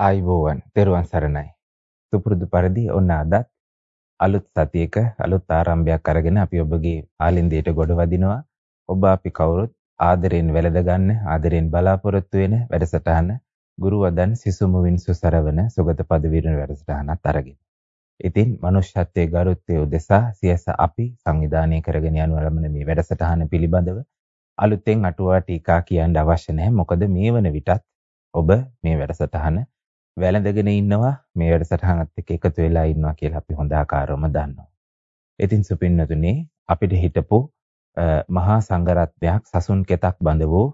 ආයිබෝවන් තෙරුවන් සරණයි. සුපුරුදු පරිදි ඔන්න අදත් අලුත් සතියක අලුත් ආරම්භයක් අරගෙන අපි ඔබගේ ආලින්දයට ගොඩ වදිනවා. ඔබ අපි කවුරුත් ආදරෙන් වැළඳ ගන්න ආදරෙන් බලාපොරොත්තු වෙන වැඩසටහන ගුරු වදන් සිසුමුවින් සුසරවන සුගත පදවිරණ වැඩසටහනත් අරගෙන. ඉතින් මනුෂ්‍යත්වයේ ගරුත්වයේ උදෙසා සියස අපි සංවිධානය කරගෙන යනු ලබන මේ වැඩසටහන පිළිබඳව අලුතෙන් අටුවා ටීකා කියන්න අවශ්‍ය නැහැ. මොකද මේ වන විටත් ඔබ මේ වැඩසටහන වැළඳගෙන ඉන්නවා මේ වැඩසටහනත් එක්ක එකතු වෙලා ඉන්නවා කියලා අපි හොඳ ආකාරවම දන්නවා. ඉතින් සුපින්නතුනේ අපිට හිටපු මහා සංඝරත්නයක් සසුන් කෙතක් බඳ වූ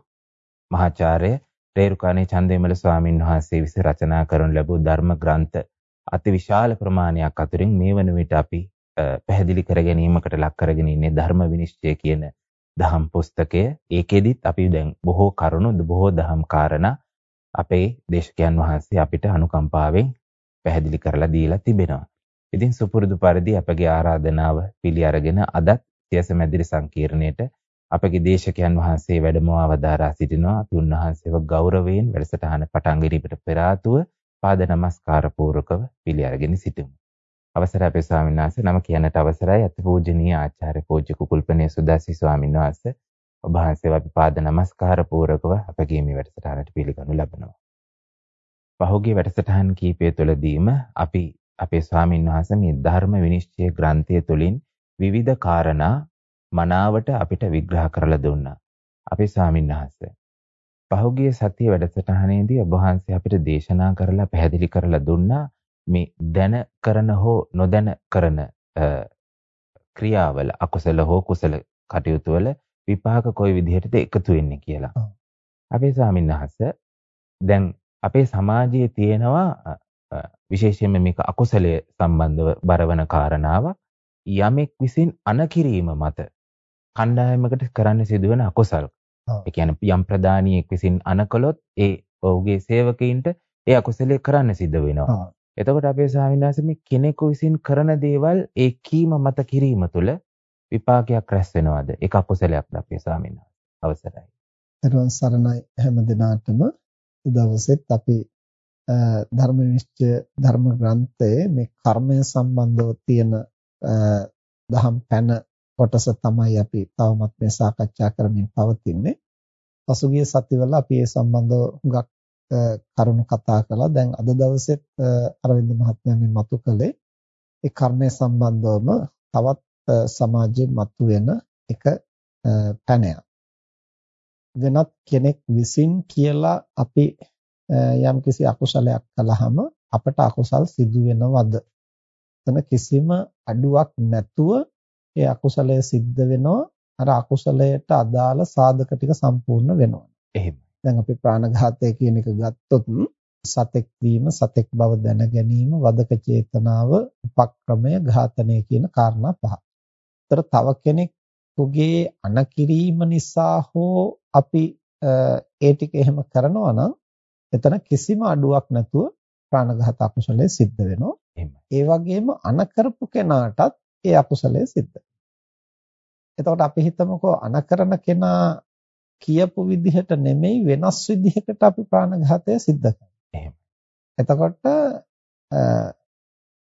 මහාචාර්ය රේරුකාණේ චන්දේමල ස්වාමින් වහන්සේ විසින් රචනා කරනු ලැබූ ධර්ම ග්‍රන්ථ අතිවිශාල ප්‍රමාණයක් අතරින් මේ වන විට අපි පැහැදිලි කර ගැනීමකට ලක් කරගෙන ඉන්නේ ධර්ම විනිශ්චය කියන දහම් පුස්තකය. ඒකෙදිත් අපි දැන් බොහෝ කරුණු බොහෝ දහම් කාරණා අපේ දේශකයන් වහන්සේ අපිට අනුකම්පාවෙන් පැහැදිලි කරලා දීලා තිබෙනවා. ඉතින් සුපුරුදු පරිදි අපගේ ආරාධනාව පිළි අරගෙන අදත් සියස මැදිරි සංකීර්ණයට අපගේ දේශකයන් වහන්සේ වැඩමව අවදාරා සිටිනවා. අපි උන්වහන්සේව ගෞරවයෙන් වැඩසටහන පටන් ගැනීමට පෙර ආතුව පාද නමස්කාර පූර්වකව පිළි අරගෙන සිටිමු. අවසරයි අපේ ස්වාමීන් වහන්සේ නම කියන්නට අවසරයි අතිපූජනීය ආචාර්ය පූජ්‍ය කුකුල්පනේ සුදාසි ස්වාමීන් වහන්සේ ඔබ වහන්සේව අපි පාද නමස්කාර පූරකව අපගේ මේ වැඩසටහනට පිළිගනු ලබනවා. පහුගිය වැඩසටහන් කීපය තුළදීම අපි අපේ ස්වාමින් වහන්සේ මේ ධර්ම විනිශ්චය ග්‍රන්ථය තුළින් විවිධ කාරණා මනාවට අපිට විග්‍රහ කරලා දුන්නා. අපේ ස්වාමින් වහන්සේ පහුගිය සතිය වැඩසටහනේදී ඔබ වහන්සේ අපිට දේශනා කරලා පැහැදිලි කරලා දුන්නා මේ දැන කරන හෝ නොදැන කරන ක්‍රියාවල අකුසල හෝ කුසල කටයුතු වල විපාක කොයි විදිහටද එකතු වෙන්නේ කියලා. අපේ ස්වාමීන් වහන්සේ දැන් අපේ සමාජයේ තියෙනවා විශේෂයෙන්ම මේක අකුසලයේ සම්බන්ධව බරවන කාරණාව යමෙක් විසින් අනකිරීම මත කණ්ඩායමකට කරන්න සිදුවන අකුසල්. ඒ කියන්නේ යම් ප්‍රධානියෙක් විසින් අනකලොත් ඒ ඔහුගේ සේවකයින්ට ඒ අකුසලයේ කරන්න සිද්ධ වෙනවා. එතකොට අපේ ස්වාමීන් වහන්සේ මේ කෙනෙකු විසින් කරන දේවල් ඒ කීම මත කිරීම තුළ විපාකයක් රැස් වෙනවද? ඒක අකුසලයක්ද අපේ ස්වාමීන් අවසරයි. ඊට සරණයි හැම දිනාටම දවසෙත් අපි ධර්ම විශ්චය ධර්ම ග්‍රන්ථයේ මේ කර්මය සම්බන්ධව තියෙන දහම් පැන කොටස තමයි අපි තවමත් මේ සාකච්ඡා කරමින් පවතින්නේ. පසුගිය සතිවල අපි ඒ සම්බන්ධව හුඟක් කරුණු කතා කළා. දැන් අද දවසෙත් අරවින්ද මහත්මයා මේ මතු කළේ ඒ කර්මය සම්බන්ධවම තවත් සමාජයේ මතුවෙන එක පැනයක්. වෙනත් කෙනෙක් විසින් කියලා අපි යම්කිසි අකුසලයක් කළාම අපට අකුසල් සිදු වෙනවද? එතන කිසිම අඩුවක් නැතුව ඒ අකුසලය සිද්ධ වෙනවා. අර අකුසලයට අදාළ සාධක ටික සම්පූර්ණ වෙනවා. එහෙම. දැන් අපි ප්‍රාණඝාතය කියන එක ගත්තොත් සතෙක් වීම, සතෙක් බව දැන ගැනීම, වදක චේතනාව, උපක්‍රමය, ඝාතනය කියන කාරණා පහ. තර තව කෙනෙකුගේ අනකිරීම නිසා හෝ අපි ඒ ටික එහෙම කරනවා නම් එතන කිසිම අඩුවක් නැතුව ප්‍රාණඝාත අකුසලයේ සිද්ධ වෙනවා. ඒ වගේම අනකරපු කෙනාටත් ඒ අකුසලයේ සිද්ධ එතකොට අපි හිතමුකෝ අනකරන කෙනා කියපු විදිහට නෙමෙයි වෙනස් විදිහකට අපි ප්‍රාණඝාතය සිද්ධ කරනවා. එතකොට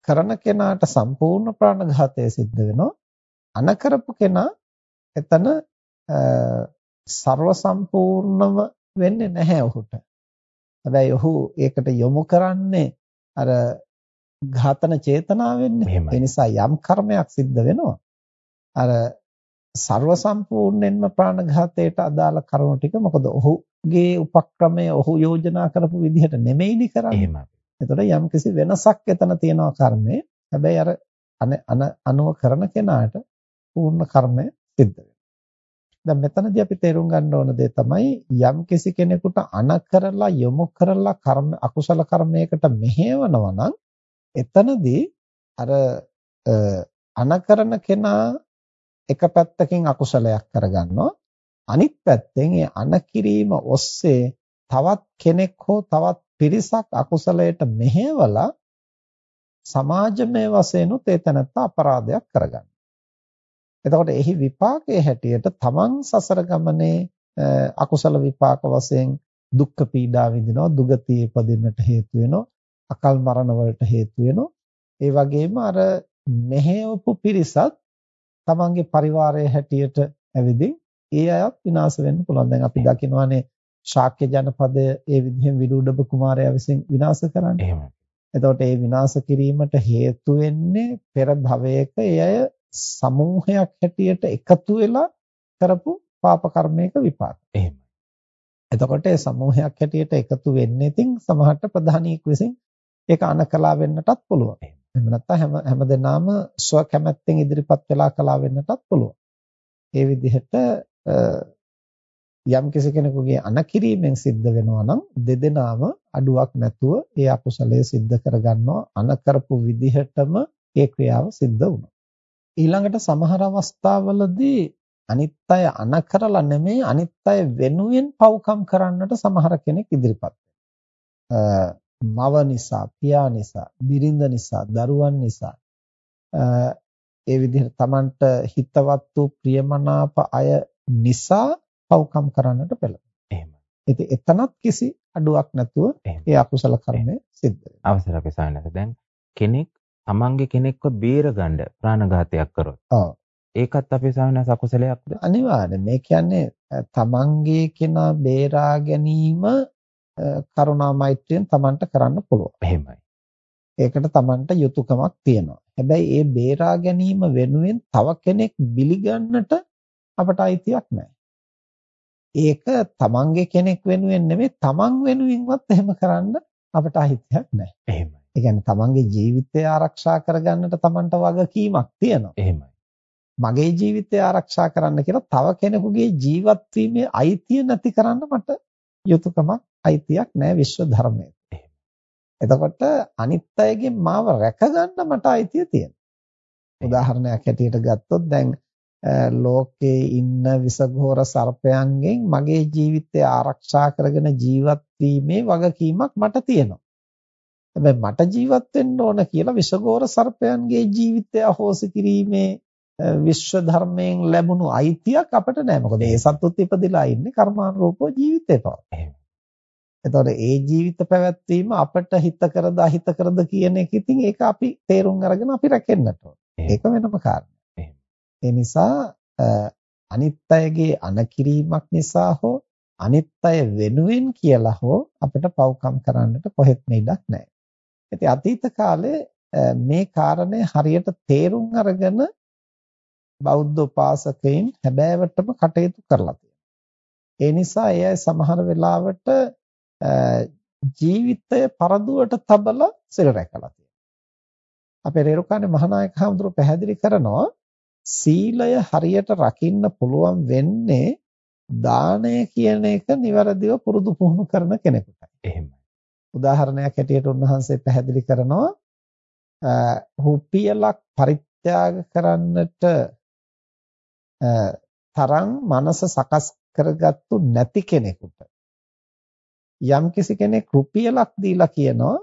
කරන කෙනාට සම්පූර්ණ ප්‍රාණඝාතය සිද්ධ වෙනවා. අන කරපු කෙනා එතන සර්ව සම්පූර්ණව වෙන්නේ නැහැ ඔහුට. හැබැයි ඔහු ඒකට යොමු කරන්නේ අර ඝාතන චේතනාවෙන්නේ. ඒ නිසා යම් කර්මයක් සිද්ධ වෙනවා. අර සර්ව සම්පූර්ණයෙන්ම ප්‍රාණඝාතයට අදාළ කරුණු ටික මොකද ඔහුගේ උපක්‍රමය ඔහු යෝජනා කරපු විදිහට නෙමෙයිනි කරන්නේ. එහෙමයි. එතකොට යම්කිසි වෙනසක් එතන තියෙනවා කර්මේ. හැබැයි අර අන අනුව කරන කෙනාට පූර්ණ කර්මය සිද්ධ වෙනවා. දැන් මෙතනදී අපි තේරුම් ගන්න ඕන දේ තමයි යම් කිසි කෙනෙකුට අනකරලා යොමු කරලා කර්ම අකුසල කර්මයකට මෙහෙයවනවා නම් එතනදී අර අනකරන කෙනා එක පැත්තකින් අකුසලයක් කරගන්නවා අනිත් පැත්තෙන් ඒ අනකිරීම ඔස්සේ තවත් කෙනෙක් හෝ තවත් පිරිසක් අකුසලයට මෙහෙवला සමාජමය වශයෙන් උත් ඒ තැනත්තා අපරාධයක් කරගන්නවා එතකොට එහි විපාකයේ හැටියට තමන් සසර ගමනේ අකුසල විපාක වශයෙන් දුක්ඛ පීඩා විඳිනවා දුගතිය ඉපදින්නට හේතු වෙනවා අකල් මරණ වලට හේතු වෙනවා. ඒ වගේම අර මෙහෙයවපු පිරිසත් තමන්ගේ පරිවාරයේ හැටියට ඇවිදින් ඒ අයත් විනාශ වෙන්න පුළුවන්. දැන් අපි දකිනවානේ ශාක්‍ය ජනපදය ඒ විදිහෙන් විදුඩබ කුමාරයා විසින් විනාශ කරන්නේ. එහෙමයි. එතකොට ඒ විනාශ කිරීමට හේතු වෙන්නේ පෙර භවයක ඒ අය සමූහයක් හැටියට එකතු වෙලා කරපු පාප කර්මයක විපාක. එහෙමයි. එතකොට ඒ සමූහයක් හැටියට එකතු වෙන්නේ ඉතින් සමහරට ප්‍රධානීක විසින් ඒක අනකලා වෙන්නටත් පුළුවන්. එහෙම නැත්නම් හැම හැමදෙනාම ස්ව කැමැත්තෙන් ඉදිරිපත් වෙලා කලා වෙන්නටත් පුළුවන්. ඒ විදිහට යම් කෙනෙකුගේ අනකිරීමෙන් සිද්ධ වෙනවා නම් දෙදෙනාම අඩුවක් නැතුව ඒ අකුසලයේ සිද්ධ කරගන්නවා අනකරපු විදිහටම ඒ ක්‍රියාව සිද්ධ වුණා. ඊළඟට සමහර අවස්ථාවලදී අනිත් අය අනකරලා නෙමෙයි අනිත් අය වෙනුවෙන් පව්කම් කරන්නට සමහර කෙනෙක් ඉදිරිපත් මව නිසා, පියා නිසා, බිරිඳ නිසා, දරුවන් නිසා ඒ විදිහට Tamanට හිතවත් වූ ප්‍රියමනාප අය නිසා පව්කම් කරන්නට පෙළඹෙනවා. එහෙමයි. ඉතින් එතනත් කිසි අඩුවක් නැතුව ඒ අකුසල කර්මය සිද්ධ වෙනවා. අවසර අපි සායනස දැන් කෙනෙක් තමන්ගේ කෙනෙක්ව බේරගන්න ප්‍රාණඝාතයක් කරොත්. ඔව්. ඒකත් අපේ සායනස අකුසලයක්ද? අනිවාර්යයෙන්. මේ කියන්නේ තමන්ගේ කෙනා බේරා ගැනීම කරුණා මෛත්‍රියෙන් තමන්ට කරන්න පුළුවන්. එහෙමයි. ඒකට තමන්ට යුතුයකමක් තියෙනවා. හැබැයි ඒ බේරා ගැනීම වෙනුවෙන් තව කෙනෙක් බිලිගන්නට අපට අයිතියක් නැහැ. ඒක තමන්ගේ කෙනෙක් වෙනුවෙන් නෙමෙයි තමන් වෙනුවෙන්වත් එහෙම කරන්න අපට අයිතියක් නැහැ. එහෙමයි. ඒ කියන්නේ තමන්ගේ ජීවිතය ආරක්ෂා කරගන්නට තමන්ට වගකීමක් තියෙනවා. එහෙමයි. මගේ ජීවිතය ආරක්ෂා කරන්න කියලා තව කෙනෙකුගේ ජීවත් වීමේ අයිතිය නැති කරන්න මට යුතුයකමක් අයිතියක් නැහැ විශ්ව ධර්මයේ. එතකොට අනිත් අයගේ මාව රැකගන්න මට අයිතිය තියෙනවා. උදාහරණයක් හැටියට ගත්තොත් දැන් ලෝකේ ඉන්න විසඝෝර සර්පයන්ගෙන් මගේ ජීවිතය ආරක්ෂා කරගෙන ජීවත් වීමේ වගකීමක් මට තියෙනවා. හැබැයි මට ජීවත් වෙන්න ඕන කියලා විසඝෝර සර්පයන්ගේ ජීවිතය අහෝසි කිරීමේ විශ්ව ධර්මයෙන් ලැබුණු අයිතියක් අපිට නැහැ. මොකද ඒ සත්තුත් ඉපදිලා ඉන්නේ කර්මානුරූපව ජීවිතේ පව. එතකොට ඒ ජීවිත පැවැත්වීම අපට හිත කරද අහිත කරද කියන එක ඉතින් ඒක අපි තේරුම් අරගෙන අපි රැකෙන්නට ඕන. ඒක වෙනම කාරණා. ඒ නිසා අනිත් අයගේ අනකිරීමක් නිසා හෝ අනිත් අය වෙනුවෙන් කියලා හෝ අපිට පව්කම් කරන්නට කොහෙත්ම ඉඩක් නැහැ. ඉතින් අතීත කාලේ මේ කාරණය හරියට තේරුම් අරගෙන බෞද්ධ උපාසකයින් හැබෑවටම කටයුතු කරලා තියෙනවා. ඒ නිසා ඒ අය සමහර වෙලාවට ජීවිතය පරදුවට තබලා සිල් රැකලා තියෙනවා. අපේ රේරුකානේ මහානායක හඳුරු පැහැදිලි කරනවා සීලය හරියට රකින්න පුළුවන් වෙන්නේ දානය කියන එක નિවරදිව පුරුදු පුහුණු කරන කෙනෙකුට. එහෙමයි. උදාහරණයක් හැටියට උන්වහන්සේ පැහැදිලි කරනවා රුපියලක් පරිත්‍යාග කරන්නට තරම් මනස සකස් කරගත්තු නැති කෙනෙකුට යම්කිසි කෙනෙක් රුපියලක් දීලා කියනවා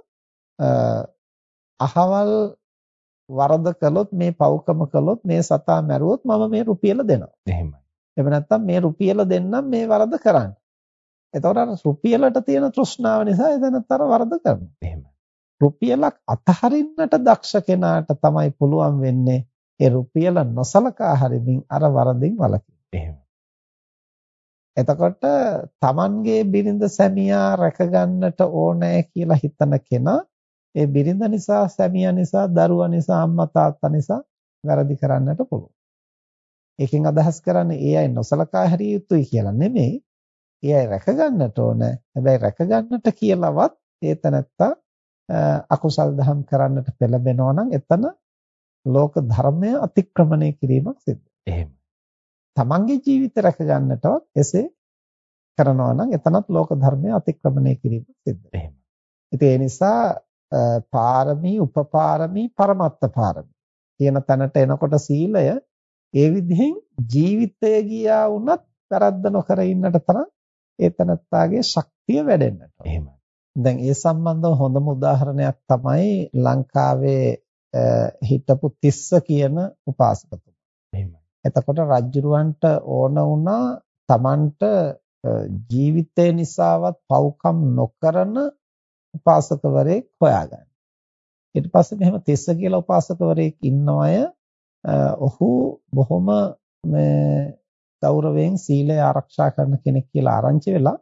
අහවල් වරද කළොත් මේ පව්කම කළොත් මේ සතා මැරුවොත් මම මේ රුපියල දෙනවා. එහෙමයි. එහෙම නැත්නම් මේ රුපියල දෙන්නම් මේ වරද කරන්න. එතකොට අර රුපියලට තියෙන තෘෂ්ණාව නිසා එතනතර වරද කරනවා. එහෙමයි. රුපියලක් අතහරින්නට දක්ෂ කෙනාට තමයි පුළුවන් වෙන්නේ ඒ රුපියල නොසලකා හරිමින් අර වරදින් වළකින්න. එහෙමයි. එතකොට Tamanගේ බිරිඳ සැමියා රැකගන්නට ඕනෑ කියලා හිතන කෙනා ඒ බිරිඳ නිසා, සැමියා නිසා, දරුවා නිසා, අම්මා තාත්තා නිසා වැරදි කරන්නට පුළුවන්. ඒකෙන් අදහස් කරන්නේ ඒ අය නොසලකා හැරිය යුතුයි කියලා නෙමෙයි. ඒ අය රැක ගන්නට ඕන. හැබැයි රැක ගන්නට කියලාවත් ඒ තනත්තා අකුසල් දහම් කරන්නට පෙළඹෙනවා නම් එතන ලෝක ධර්මය අතික්‍රමණය කිරීමක් සිද්ධ එහෙම. තමන්ගේ ජීවිත රැක ගන්නටවත් එසේ කරනවා නම් එතනත් ලෝක ධර්මය අතික්‍රමණය කිරීමක් සිද්ධ. එහෙම. ඉතින් ඒ නිසා පාරමී, උපපාරමී, පරමත්ත පාරමී කියන තැනට එනකොට සීලය ඒ විදිහෙන් ජීවිතය ගියා වුණත් වැරද්ද නොකර ඉන්නට තරම් ඒ තනත්තාගේ ශක්තිය වැඩෙන්නට. එහෙමයි. දැන් ඒ සම්බන්ධව හොඳම උදාහරණයක් තමයි ලංකාවේ හිටපු තිස්ස කියන උපාසකතුමා. එහෙමයි. එතකොට රජුරවන්ට ඕන වුණා Tamanට ජීවිතය නිසාවත් පව්කම් නොකරන උපාසකවරයෙක් හොයාගන්න. ඊට පස්සේ මෙහෙම තෙස්ස කියලා උපාසකවරයෙක් ඉන්න අය ඔහු බොහොම මේ ගෞරවයෙන් සීලය ආරක්ෂා කරන කෙනෙක් කියලා ආරංචි වෙලා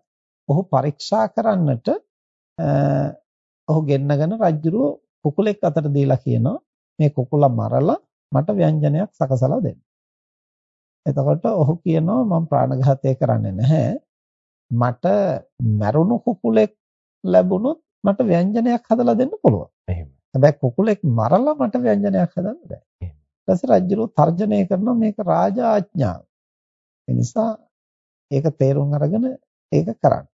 ඔහු පරීක්ෂා කරන්නට ඔහු ගෙන්නගෙන රජුරෝ කුකුලෙක් අතට දීලා කියනවා මේ කුකුලා මරලා මට ව්‍යංජනයක් සකසලා දෙන්න. එතකොට ඔහු කියනවා මම ප්‍රාණඝාතය කරන්නේ නැහැ. මට මරුණු කුකුලෙක් ලැබුණොත් මට ව්‍යංජනයක් හදලා දෙන්න පුළුවන්. එහෙම. හැබැයි කුකුලෙක් මරලා මට ව්‍යංජනයක් හදන්න බෑ. ඊට පස්සේ රජුරෝ තර්ජනය කරනවා මේක රාජ ආඥාව. ඒ නිසා ඒක තේරුම් අරගෙන ඒක කරන්න.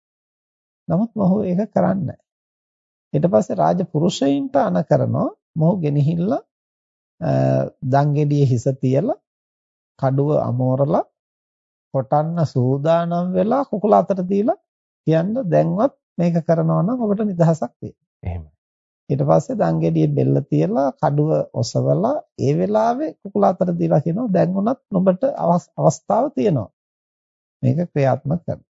නමුත් මොහු ඒක කරන්නේ නැහැ. ඊට පස්සේ රාජ පුරුෂයින්ට අන කරනවා මොහු ගෙනහිල්ලා දංගෙඩියේ හිස තියලා කඩුව අමෝරලා කොටන්න සූදානම් වෙලා කුකුල අතට දීලා කියන්න දැන්වත් මේක කරනවා නම් ඔබට නිදහසක් තියෙනවා. එහෙමයි. ඊට පස්සේ දංගෙඩියේ බෙල්ල තියලා කඩුව ඔසවලා ඒ වෙලාවේ කුකුල අතට දීලා කියනවා දැන් උනත් නුඹට අවස්ථාව තියෙනවා. මේක ක්‍රියාත්මක කරන්න.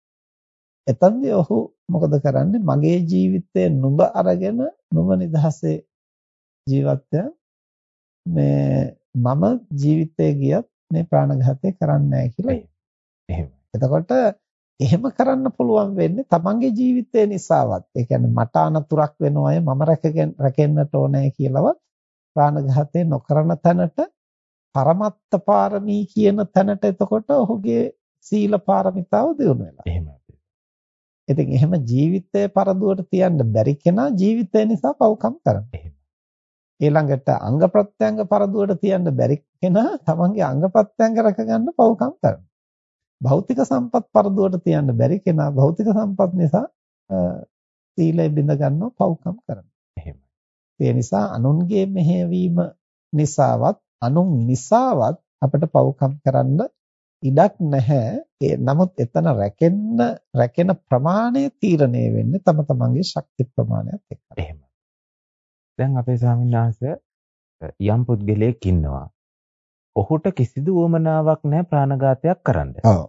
එතනදී ඔහු මොකද කරන්නේ? මගේ ජීවිතය නුඹ අරගෙන නුඹ නිදහසේ ජීවත් මේ මම ජීවිතේ ගියත් මේ ප්‍රාණඝාතය කරන්නේ නැහැ කියලා. එහෙම. එතකොට එහෙම කරන්න පුළුවන් වෙන්නේ තමන්ගේ ජීවිතය නිසාවත්. ඒ කියන්නේ මට අනතුරක් වෙන අය මම රැකෙන්නට ඕනේ කියලාවත් ප්‍රාණඝාතය නොකරන තැනට පරමත්ත පාරමී කියන තැනට එතකොට ඔහුගේ සීල පාරමිතාව දියුණු වෙලා. එහෙමයි. ඉතින් එහෙම ජීවිතය පරදුවට තියන්න බැරි කෙනා ජීවිතය නිසා පව්කම් කරනවා. ඊළඟට අංග ප්‍රත්‍යංග පරදුවට තියන්න බැරි කෙනා තමන්ගේ අංග ප්‍රත්‍යංග රැකගන්න පව්කම් කරනවා. භෞතික සම්පත් පරදුවට තියන්න බැරි කෙනා භෞතික සම්පත් නිසා සීලය බිඳ ගන්නව පව්කම් කරනවා. එහෙමයි. ඒ නිසා අනුන්ගේ මෙහෙයවීම නිසාවත් අනුන් නිසාවත් අපිට පව්කම් කරන්න ඉඩක් නැහැ. ඒ නමුත් එතන රැකෙන්න රැකෙන ප්‍රමාණය තීරණය වෙන්නේ තම තමන්ගේ ශක්ති ප්‍රමාණයත් එක්ක. එහෙමයි. දැන් අපේ ස්වාමීන් වහන්සේ යම් පුද්ගලයෙක් ඉන්නවා. ඔහුට කිසිදු උවමනාවක් නැහැ ප්‍රාණඝාතයක් කරන්න. ඔව්.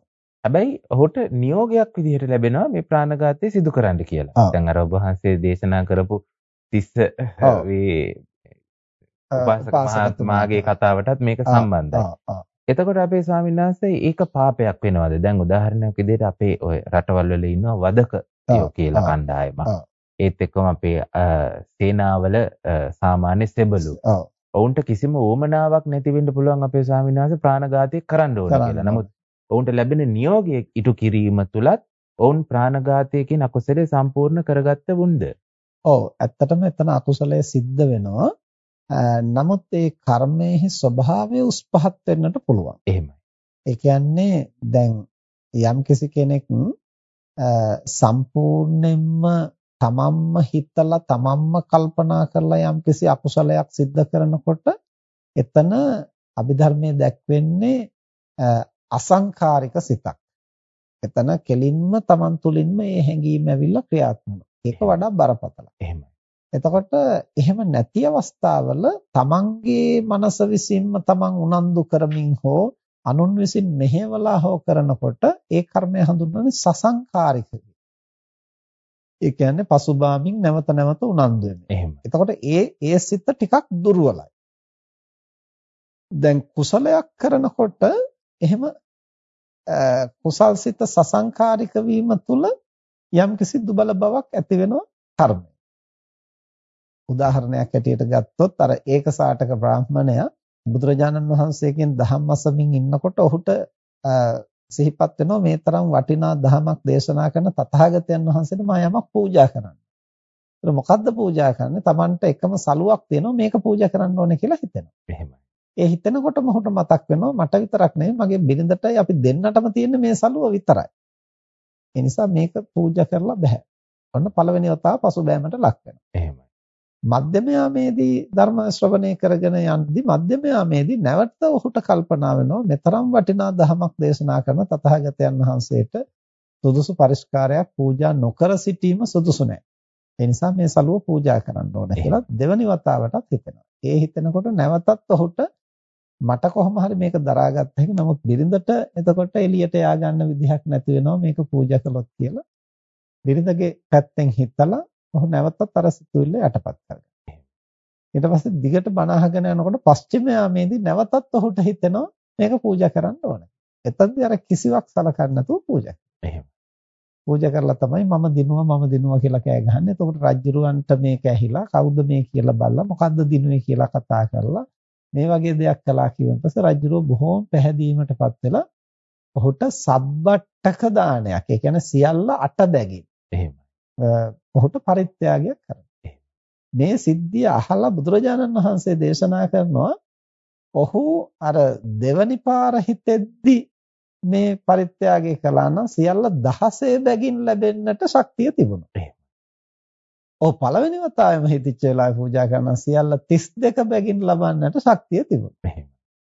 හැබැයි ඔහුට නියෝගයක් විදිහට ලැබෙනවා මේ ප්‍රාණඝාතය සිදු කරන්න කියලා. දැන් අර ඔබ වහන්සේ දේශනා කරපු තිස්ස මේ උපාසක මහත්මයාගේ කතාවටත් මේක සම්බන්ධයි. එතකොට අපේ ස්වාමීන් වහන්සේ ඒක පාපයක් වෙනවද? දැන් උදාහරණයක් විදිහට අපේ ඔය රටවල් වල ඉන්නවා වදකයෝ කියලා කණ්ඩායමක්. ඒත් එක්කම අපේ සේනාවල සාමාන්‍ය සෙබළු. ඔවුන්ට කිසිම උවමනාවක් නැති වෙන්න පුළුවන් අපේ ස්වාමීන් වහන්සේ ප්‍රාණඝාතය කරන්න ඕන කියලා. නමුත් ඔවුන්ට ලැබෙන නියෝගය ඉටු කිරීම තුලත් ඔවුන් ප්‍රාණඝාතය කියන අකුසලයේ සම්පූර්ණ කරගත්ත වුන්ද? ඔව් ඇත්තටම එතන අකුසලය සිද්ධ වෙනවා. නමුත් ඒ කර්මයේ ස්වභාවය උස් පහත් වෙන්නට පුළුවන්. එහෙමයි. ඒ කියන්නේ දැන් යම් කෙනෙක් සම්පූර්ණයෙන්ම තමන්ම හිතලා තමන්ම කල්පනා කරලා යම්කිසි අකුසලයක් සිද්ධ කරනකොට එතන අභිධර්මයේ දැක්වෙන්නේ අසංකාරික සිතක්. එතන කෙලින්ම තමන් තුළින්ම මේ හැඟීම ඇවිල්ලා ක්‍රියාත්මක. ඒක වඩා බරපතලයි. එහෙමයි. එතකොට එහෙම නැති අවස්ථාවල තමන්ගේ මනස විසින්ම තමන් උනන්දු කරමින් හෝ අනුන් විසින් මෙහෙवला හෝ කරනකොට ඒ කර්මය හඳුන්වන්නේ සසංකාරික ඒ කියන්නේ පසුබාමින් නැවත නැවත උනන්දු වෙන. එහෙම. එතකොට ඒ ඒ සිත ටිකක් දුර්වලයි. දැන් කුසලයක් කරනකොට එහෙම කුසල් සිත සසංකාරික වීම තුල යම්කිසි දුබල බවක් ඇති වෙනවා කර්මය. උදාහරණයක් ඇටියට ගත්තොත් අර ඒකසාටක බ්‍රාහ්මණයා බුදුරජාණන් වහන්සේගෙන් දහම් අසමින් ඉන්නකොට ඔහුට සිහිපත් වෙනවා මේ තරම් වටිනා ධමයක් දේශනා කරන තථාගතයන් වහන්සේට මා යමක් පූජා කරන්න. ඒක මොකද්ද පූජා කරන්නේ? Tamanට එකම සලුවක් තියෙනවා මේක පූජා කරන්න ඕනේ කියලා හිතෙනවා. එහෙමයි. ඒ හිතෙනකොට මොහොත මතක් වෙනවා මට විතරක් නෙවෙයි මගේ බිරිඳටයි අපි දෙන්නටම තියෙන මේ සලුව විතරයි. ඒ නිසා මේක පූජා කරලා බෑ. ඔන්න පළවෙනි වතාව පසුබෑමට ලක් වෙනවා. එහෙමයි. මධ්‍යම යාමේදී ධර්ම ශ්‍රවණය කරගෙන යද්දී මධ්‍යම යාමේදී නැවත ඔහුට කල්පනා වෙනවා මෙතරම් වටිනා ධමයක් දේශනා කරන තථාගතයන් වහන්සේට සුදුසු පරිස්කාරයක් පූජා නොකර සිටීම සුදුසු නැහැ. ඒ නිසා මේ සලුව පූජා කරන්න ඕන කියලා දෙවනි වතාවටත් හිතෙනවා. ඒ හිතෙනකොට නැවතත් ඔහුට මට කොහොම හරි මේක දරාගත්ත හැකි. නමුත් බිරිඳට එතකොට එළියට යා ගන්න විදිහක් නැති වෙනවා මේක පූජා කළොත් කියලා. බිරිඳගේ පැත්තෙන් හිතලා ඔහු නැවතත් අර සිතුවිල්ල යටපත් කරගන්නවා. ඊට පස්සේ දිගට බණ අහගෙන යනකොට පස්චිම යාමේදී නැවතත් ඔහුට හිතෙනවා මේක පූජා කරන්න ඕනේ. එතෙන්දී අර කිසිවක් සලකන්නේ නැතුව පූජා කරනවා. එහෙම. පූජා කරලා තමයි මම දිනුවා මම දිනුවා කියලා කෑ ගහන්නේ. එතකොට රජුරවන්ට මේක ඇහිලා කවුද මේ කියලා බලලා මොකද්ද දිනුවේ කියලා කතා කරලා මේ වගේ දෙයක් කළා කියවන් පස්සේ රජුරෝ බොහෝම පැහැදීමටපත් වෙලා ඔහුට සබ්බට්ටක දානයක්. ඒ කියන්නේ සියල්ල අට බැගින්. එහෙමයි. ඔහුට පරිත්‍යාගයක් කරනවා. මේ සිද්ධිය අහලා බුදුරජාණන් වහන්සේ දේශනා කරනවා ඔහු අර දෙවනි පාර හිතෙද්දි මේ පරිත්‍යාගය කළා නම් සියල්ල 16 බැගින් ලැබෙන්නට ශක්තිය තිබුණා. ඔව් පළවෙනි වතාවෙම හිතිච්ච වෙලාවේ පූජා කරන සියල්ල 32 බැගින් ලබන්නට ශක්තිය තිබුණා.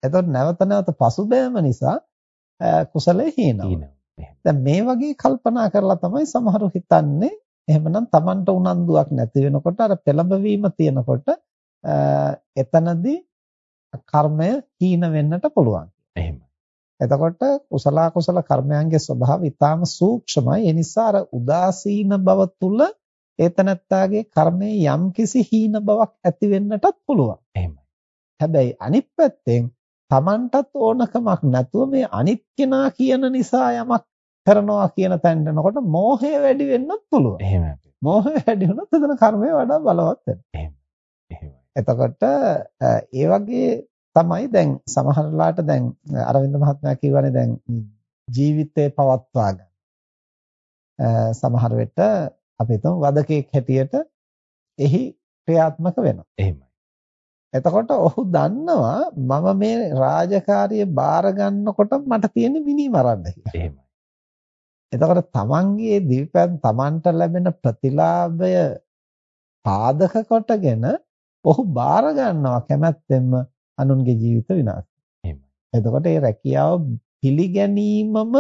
එතකොට නැවත නැවත පසුබෑම නිසා කුසලයේ හීනවා. දැන් මේ වගේ කල්පනා කරලා තමයි සමහරු හිතන්නේ එහෙමනම් Tamanට උනන්දුවක් නැති වෙනකොට අර පෙළඹවීම තියෙනකොට එතනදී කර්මය හීන වෙන්නට පුළුවන්. එහෙමයි. එතකොට කුසල කුසල කර්මයන්ගේ ස්වභාවය ඊටාම සූක්ෂමයි. ඒ නිසා අර උදාසීන බව තුල ඒතනත්තාගේ කර්මයේ යම්කිසි හීන බවක් ඇති වෙන්නටත් පුළුවන්. එහෙමයි. හැබැයි අනිත් පැත්තෙන් Tamanටත් ඕනකමක් නැතුව මේ අනිත් කෙනා කියන නිසා යමක් කරනවා කියන තැනට එනකොට මෝහය වැඩි වෙන්නත් පුළුවන්. එහෙමයි. මෝහය වැඩි වුණොත් එතන කර්මය වඩා බලවත් වෙනවා. එහෙමයි. එතකොට ඒ වගේ තමයි දැන් සමහරලාට දැන් අරවින්ද මහත්මයා කියවනේ දැන් ජීවිතේ පවත්වා ගන්න. සමහර වෙට අපි හිතමු වදකෙක් හැටියට එහි ක්‍රියාත්මක වෙනවා. එහෙමයි. එතකොට ඔහු දන්නවා මම මේ රාජකාරිය බාර ගන්නකොට මට තියෙන මිනි මරන්න කියලා. එහෙමයි. එතකොට තමන්ගේ දිවිපැන් තමන්ට ලැබෙන ප්‍රතිලාභය පාදක කොටගෙන ඔහු බාර ගන්නවා කැමැත්තෙන්ම අනුන්ගේ ජීවිත විනාශ. එහෙමයි. එතකොට ඒ රැකියාව පිළිගැනීමම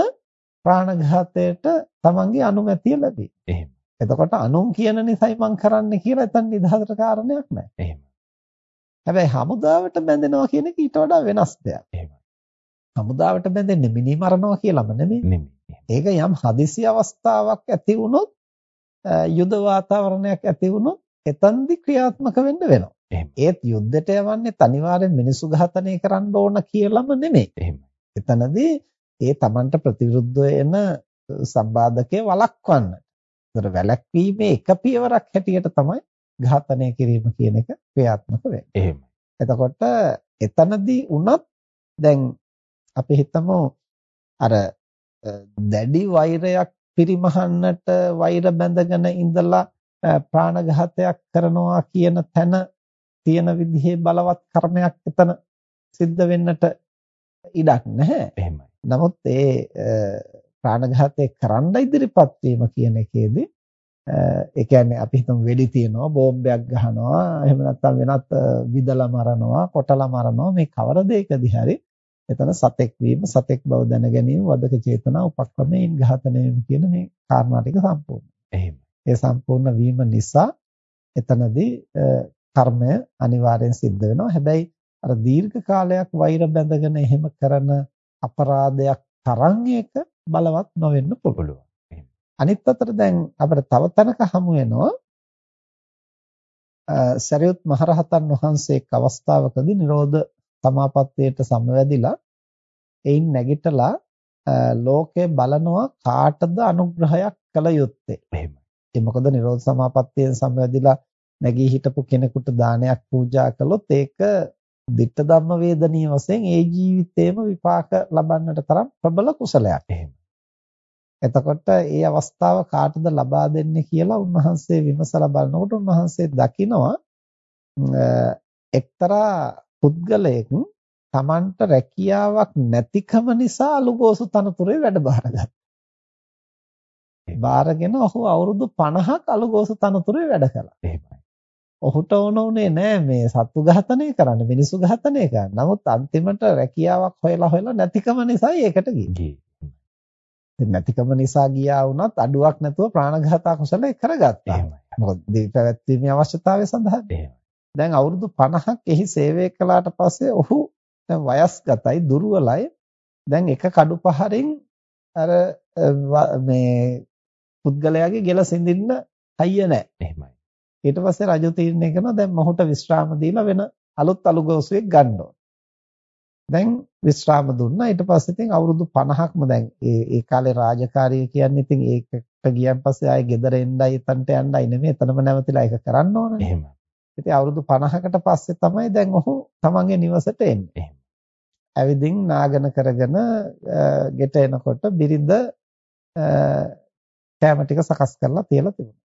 ප්‍රාණඝාතයට තමන්ගේ අනුමැතිය ලැබේ. එහෙමයි. එතකොට අනුන් කියන නිසයි මං කරන්නේ කියලා එතන නිදහසට කාරණයක් නැහැ. එහෙමයි. හැබැයි හමුදාවට බැඳෙනවා කියන එක ඊට වඩා වෙනස් දෙයක්. එහෙමයි. හමුදාවට බැඳෙන්නේ මිනි මරනවා කියලාම නෙමෙයි. නෙමෙයි. ඒක යම් හදිසි අවස්ථාවක් ඇති වුණොත් යුද වාතාවරණයක් ඇති වුණොත් එතෙන්දි ක්‍රියාත්මක වෙන්න වෙනවා. ඒත් යුද්ධයට යවන්නේ අනිවාර්යෙන් මිනිසු ඝාතනය කරන්න ඕන කියලාම නෙමෙයි. එහෙමයි. එතනදී ඒ Tamanට ප්‍රතිවිරුද්ධව එන සම්බාධකේ වළක්වන්න. ඒතර වැළැක්වීමේ එක පියවරක් හැටියට තමයි ඝාතනය කිරීම කියන එක ක්‍රියාත්මක වෙන්නේ. එහෙමයි. එතකොට එතනදී උනත් දැන් අපි හිතමු අර දැඩි වෛරයක් පිරිමහන්නට වෛර බැඳගෙන ඉඳලා ප්‍රාණඝාතයක් කරනවා කියන තැන තියෙන විදිහේ බලවත් කර්මයක් එතන සිද්ධ වෙන්නට ඉඩක් නැහැ. එහෙමයි. නමුත් ඒ ප්‍රාණඝාතය කරන්න ඉදිරිපත් වීම කියන එකේදී ඒ කියන්නේ අපි හිතමු වෙඩි තියනවා බෝම්බයක් ගහනවා එහෙම නැත්නම් වෙනත් විදලා මරනවා කොටලා මරනවා මේ කවර දෙයකදී හරි එතන සතෙක් වීම සතෙක් බව දැන ගැනීම වදක චේතනා උපක්‍රමයෙන් ඝාතනය කියන මේ කාරණා ටික සම්පූර්ණ. එහෙම. ඒ සම්පූර්ණ වීම නිසා එතනදී කර්මය අනිවාර්යෙන් සිද්ධ වෙනවා. හැබැයි අර දීර්ඝ කාලයක් වෛර බැඳගෙන එහෙම කරන අපරාධයක් තරම් එක බලවත් නොවෙන්න පුළුවන්. අනිත් අතට දැන් අපිට තව තැනක හමු වෙනවා සරියුත් මහරහතන් වහන්සේ එක් අවස්ථාවකදී නිරෝධ සමාපත්තියට සමවැදිලා එයින් නැගිටලා ලෝකේ බලනවා කාටද අනුග්‍රහයක් කළ යුත්තේ. එහෙමයි. ඒ මොකද නිරෝධ සමාපත්තියෙන් සමවැදිලා නැගී හිටපු කෙනෙකුට දානයක් පූජා කළොත් ඒක ditta ධම්ම වේදනීය වශයෙන් ඒ ජීවිතේම විපාක ලබන්නට තරම් ප්‍රබල කුසලයක්. එහෙම. එතකොට ඒ අවස්ථාව කාටද ලබා දෙන්නේ කියලා උන්වහන්සේ විමසලා බලනකොට උන්වහන්සේ දකිනවා එක්තරා පුද්ගලයෙක් Tamanට රැකියාවක් නැතිකම නිසා අලුගෝසු තනතුරේ වැඩ බාරගත්තා. බාරගෙන ඔහු අවුරුදු 50ක් අලුගෝසු තනතුරේ වැඩ කළා. එහෙමයි. ඔහුට ඕන උනේ නෑ මේ සත්තු ඝාතනය කරන්න මිනිස්සු ඝාතනය කරන්න. නමුත් අන්තිමට රැකියාවක් හොයලා හොයලා නැතිකම නිසායි ඒකට ගියේ. නැතිකම නිසා ගියා වුණත් අඩුවක් නැතුව ප්‍රාණඝාත කුසලයේ කරගත්තා. මොකද දී පැවැත්වීමේ අවශ්‍යතාවය සඳහා. දැන් අවුරුදු 50ක් එහි සේවය කළාට පස්සේ ඔහු දැන් වයස්ගතයි දුර්වලයි. දැන් එක කඩු පහරින් අර මේ පුද්ගලයාගේ ගෙල සිඳින්න හයිය නැහැ. එහෙමයි. ඊට පස්සේ රජු තීරණය කරනවා දැන් මොහුට විශ්‍රාම දීලා වෙන අලුත් අලුගෝසුවෙක් ගන්න ඕන. දැන් විශ්‍රාම දුන්නා ඊට පස්සේ ඉතින් අවුරුදු 50ක්ම දැන් ඒ ඒ කාලේ රාජකාරිය කියන්නේ ඉතින් ඒකට ගියන් පස්සේ ආයේ ගෙදර එන්නයි එතනට යන්නයි නෙමෙයි එතනම නැවතිලා ඒක කරන්න ඕනනේ. එහෙමයි. ඉතින් අවුරුදු 50කට පස්සේ තමයි දැන් ඔහු තමන්ගේ නිවසට එන්නේ. ඇවිදින් නාගන කරගෙන ගෙට එනකොට බිරිඳ කැම ටික සකස් කරලා තියලා තිබුණා.